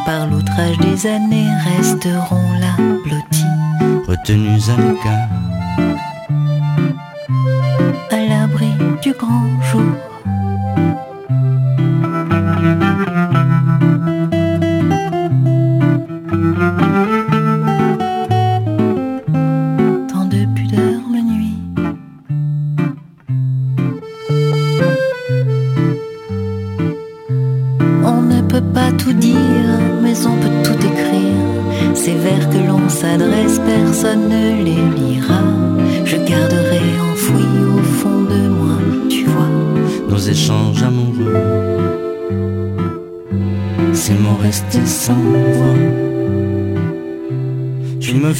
Speaker 14: par l'outrage des années, resteront là, blottis,
Speaker 17: retenus à l'écart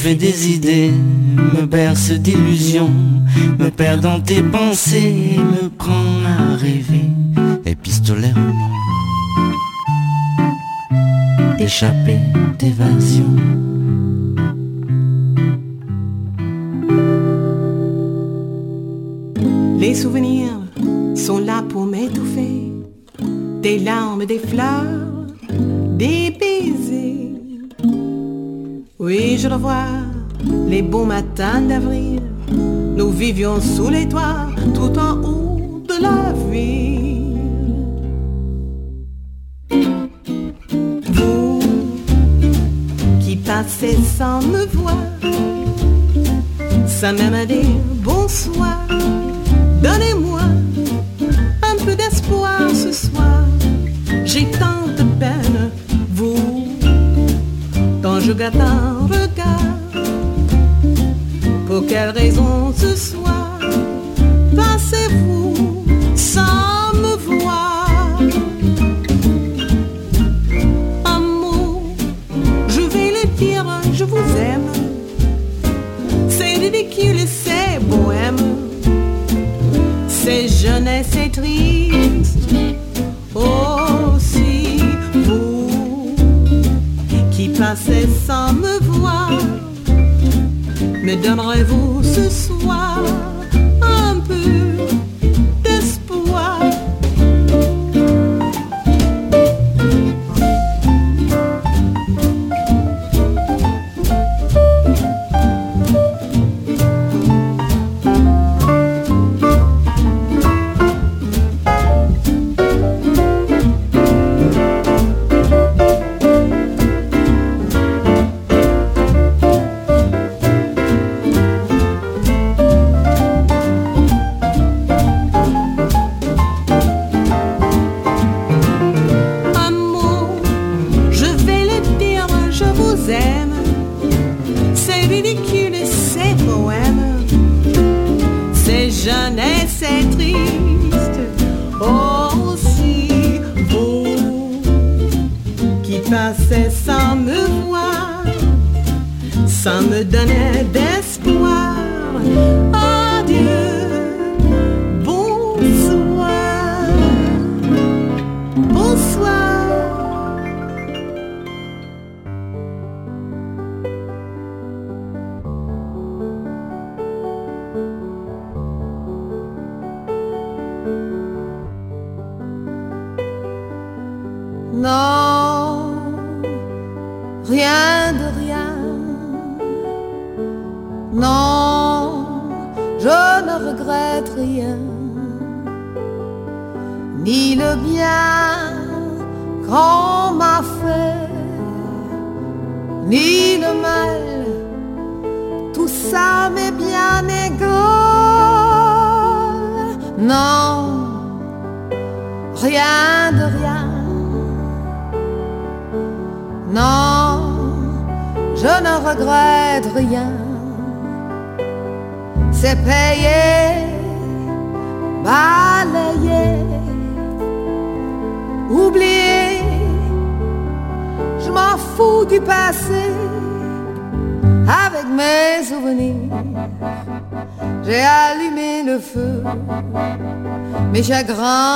Speaker 17: fait des idées, me berce d'illusions, me perd dans tes pensées,
Speaker 13: Oui, je le vois, les beaux matins d'avril. Nous vivions sous les toits, tout en haut de la ville. Vous qui passez sans me voir, ça même à dire bonsoir. je gâte un regard. Pour quelle raison ce soir passez-vous sans me voir? Un mot, je vais le dire, je vous aime. C'est ridicule, c'est bohème, c'est jeunesse, c'est triste. me donnerez-vous chagrin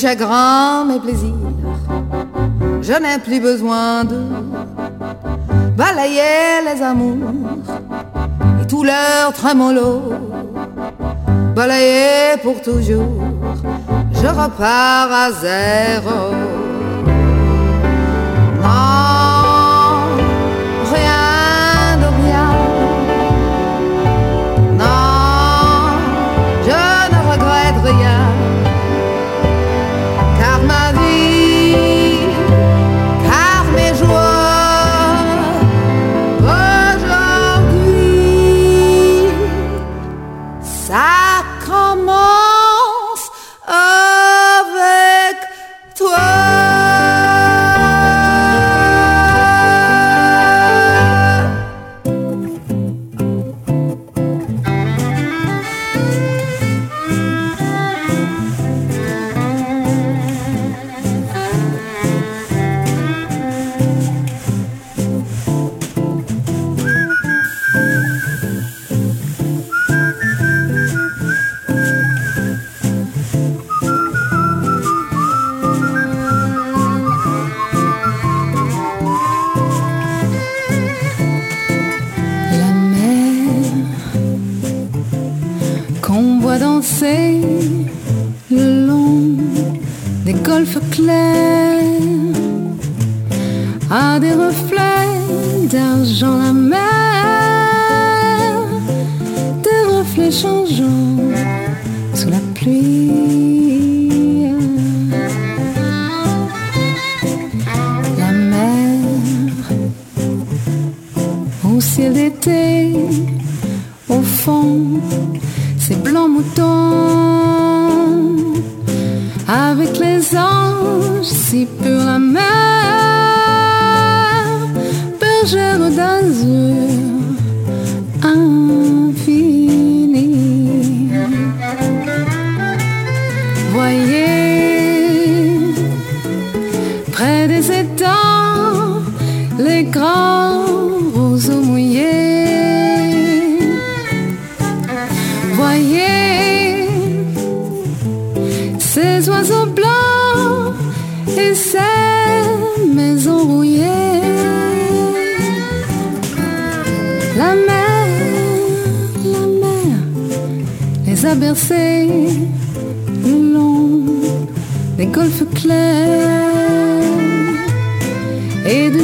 Speaker 13: chagrins, mes plaisirs. Je n'ai plus besoin de balayer les amours
Speaker 18: et tout leur trémolo. Balayer pour toujours, je repars à zéro.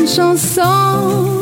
Speaker 18: chanson.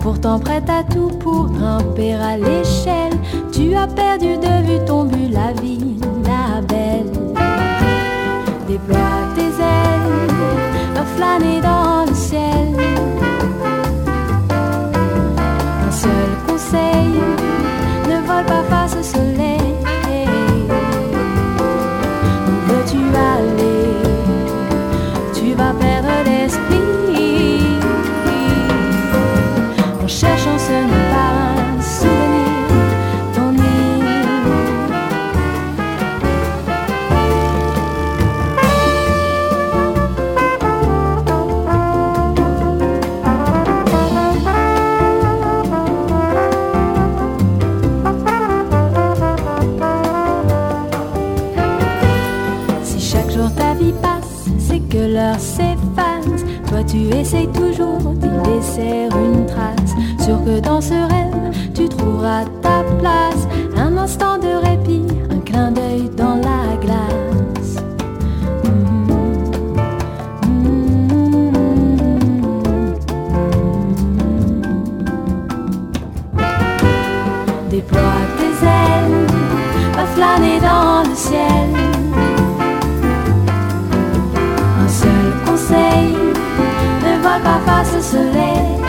Speaker 14: pourtant prête à tout pour grimper à l'échelle. Tu as perdu de vue ton but, la vie, la belle. Déploie tes ailes, va flâner dans le ciel. Un seul conseil, ne vole pas. essaye toujours d'y laisser une trace. Sûr que dans ce rêve, tu trouveras soleil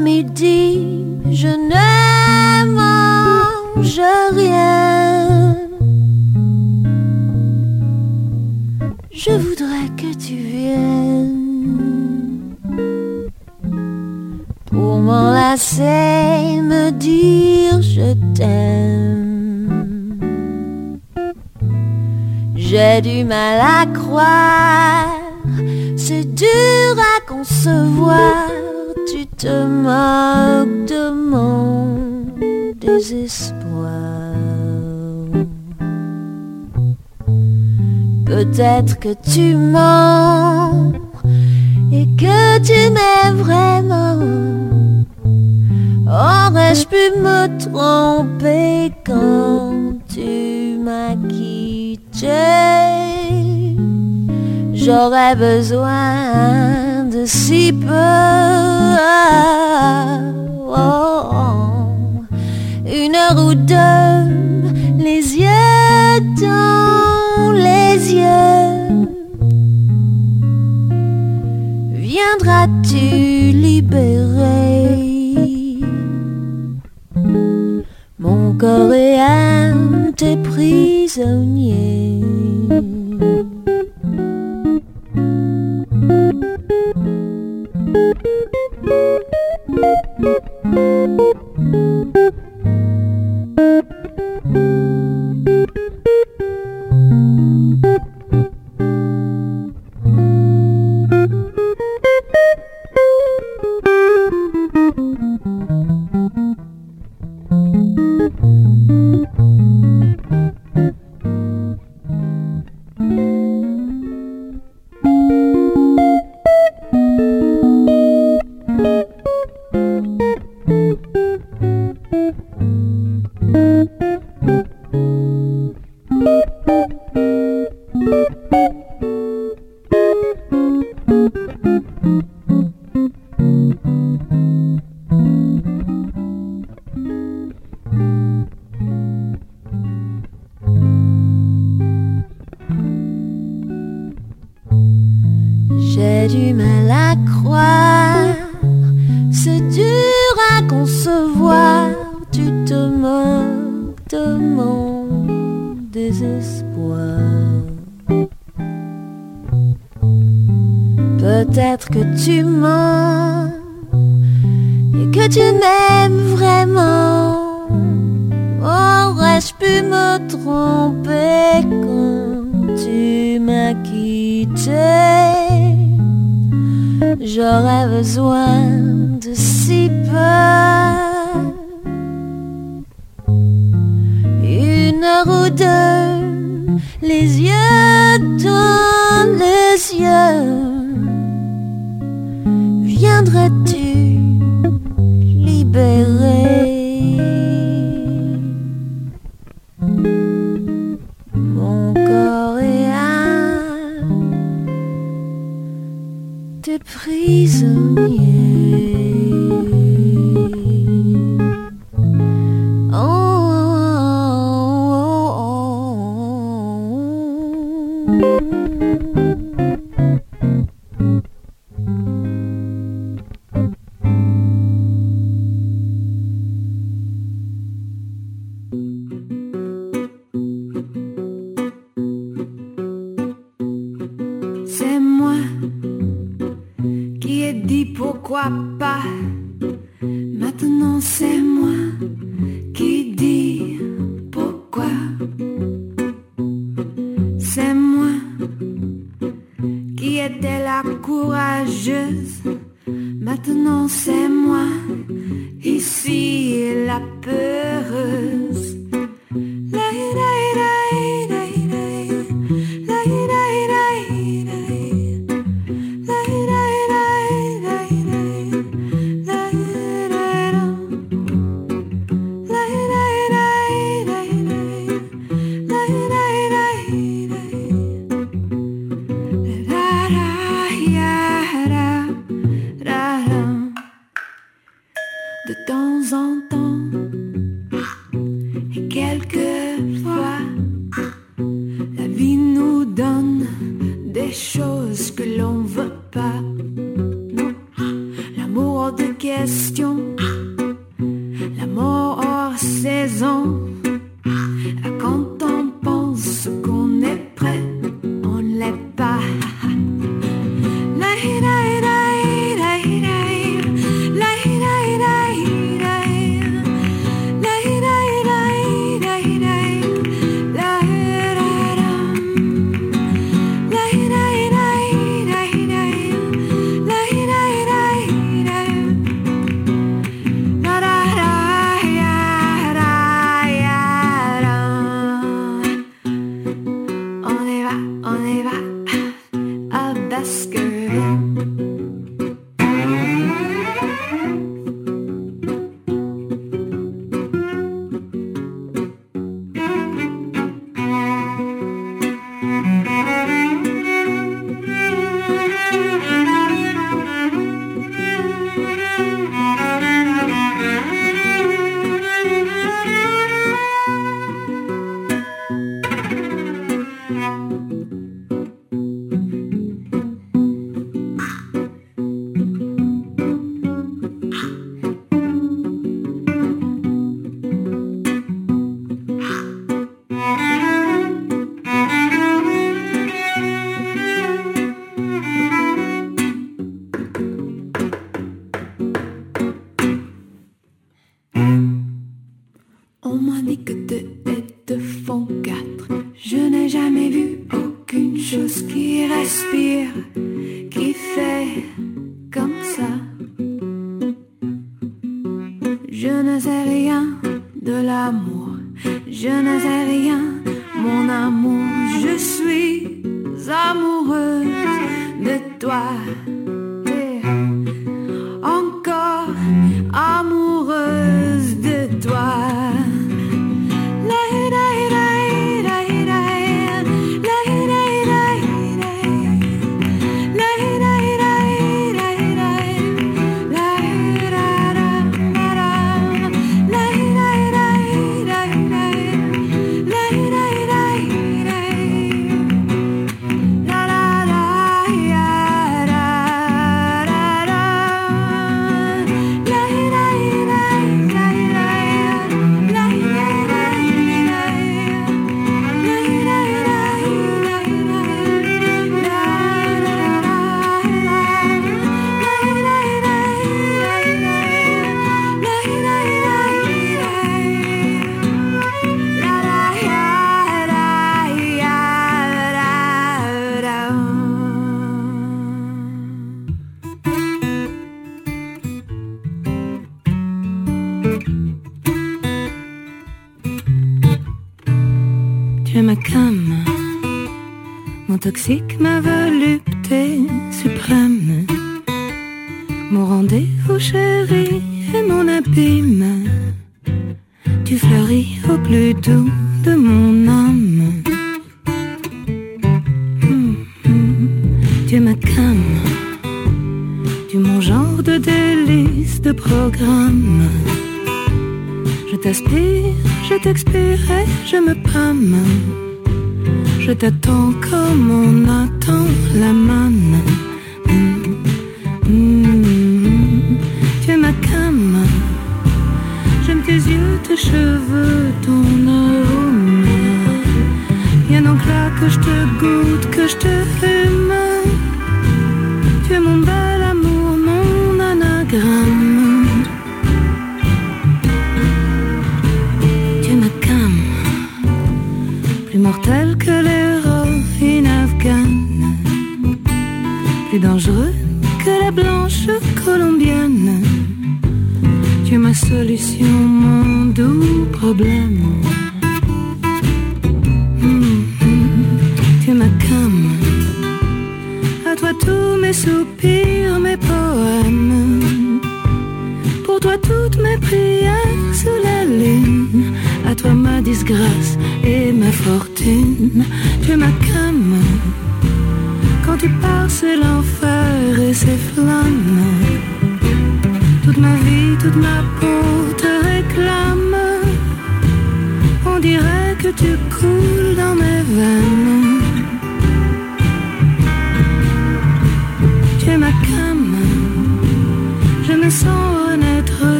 Speaker 14: midi, je ne mange rien. Je voudrais que tu viennes pour m'enlacer, me dire je t'aime. J'ai du mal à croire, c'est dur à concevoir. Tu te moques de mon désespoir. Peut-être que tu mens et que tu m'aimes vraiment. Aurais-je pu me tromper quand tu m'as quitté? J'aurais besoin si peu. Une heure ou deux, les yeux dans les yeux. Viendras-tu libérer mon corps et âme, tes prisonniers? Música mon
Speaker 8: toxique,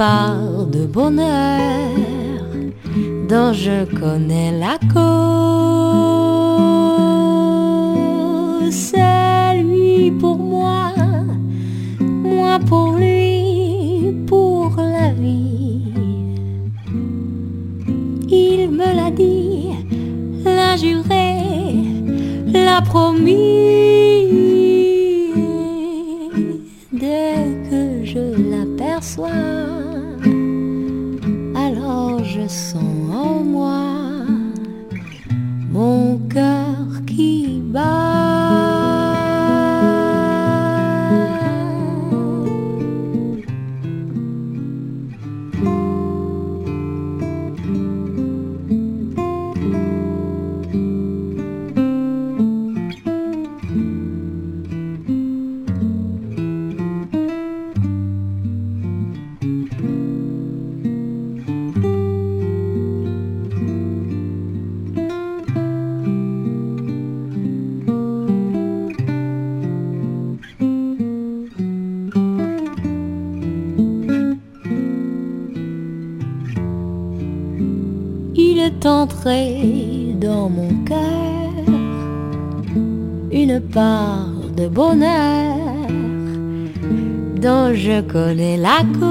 Speaker 8: de
Speaker 14: bonheur dont je connais la cause. C'est lui pour moi, moi pour lui, pour la vie. Il me l'a dit, l'a juré, l'a promis. I could.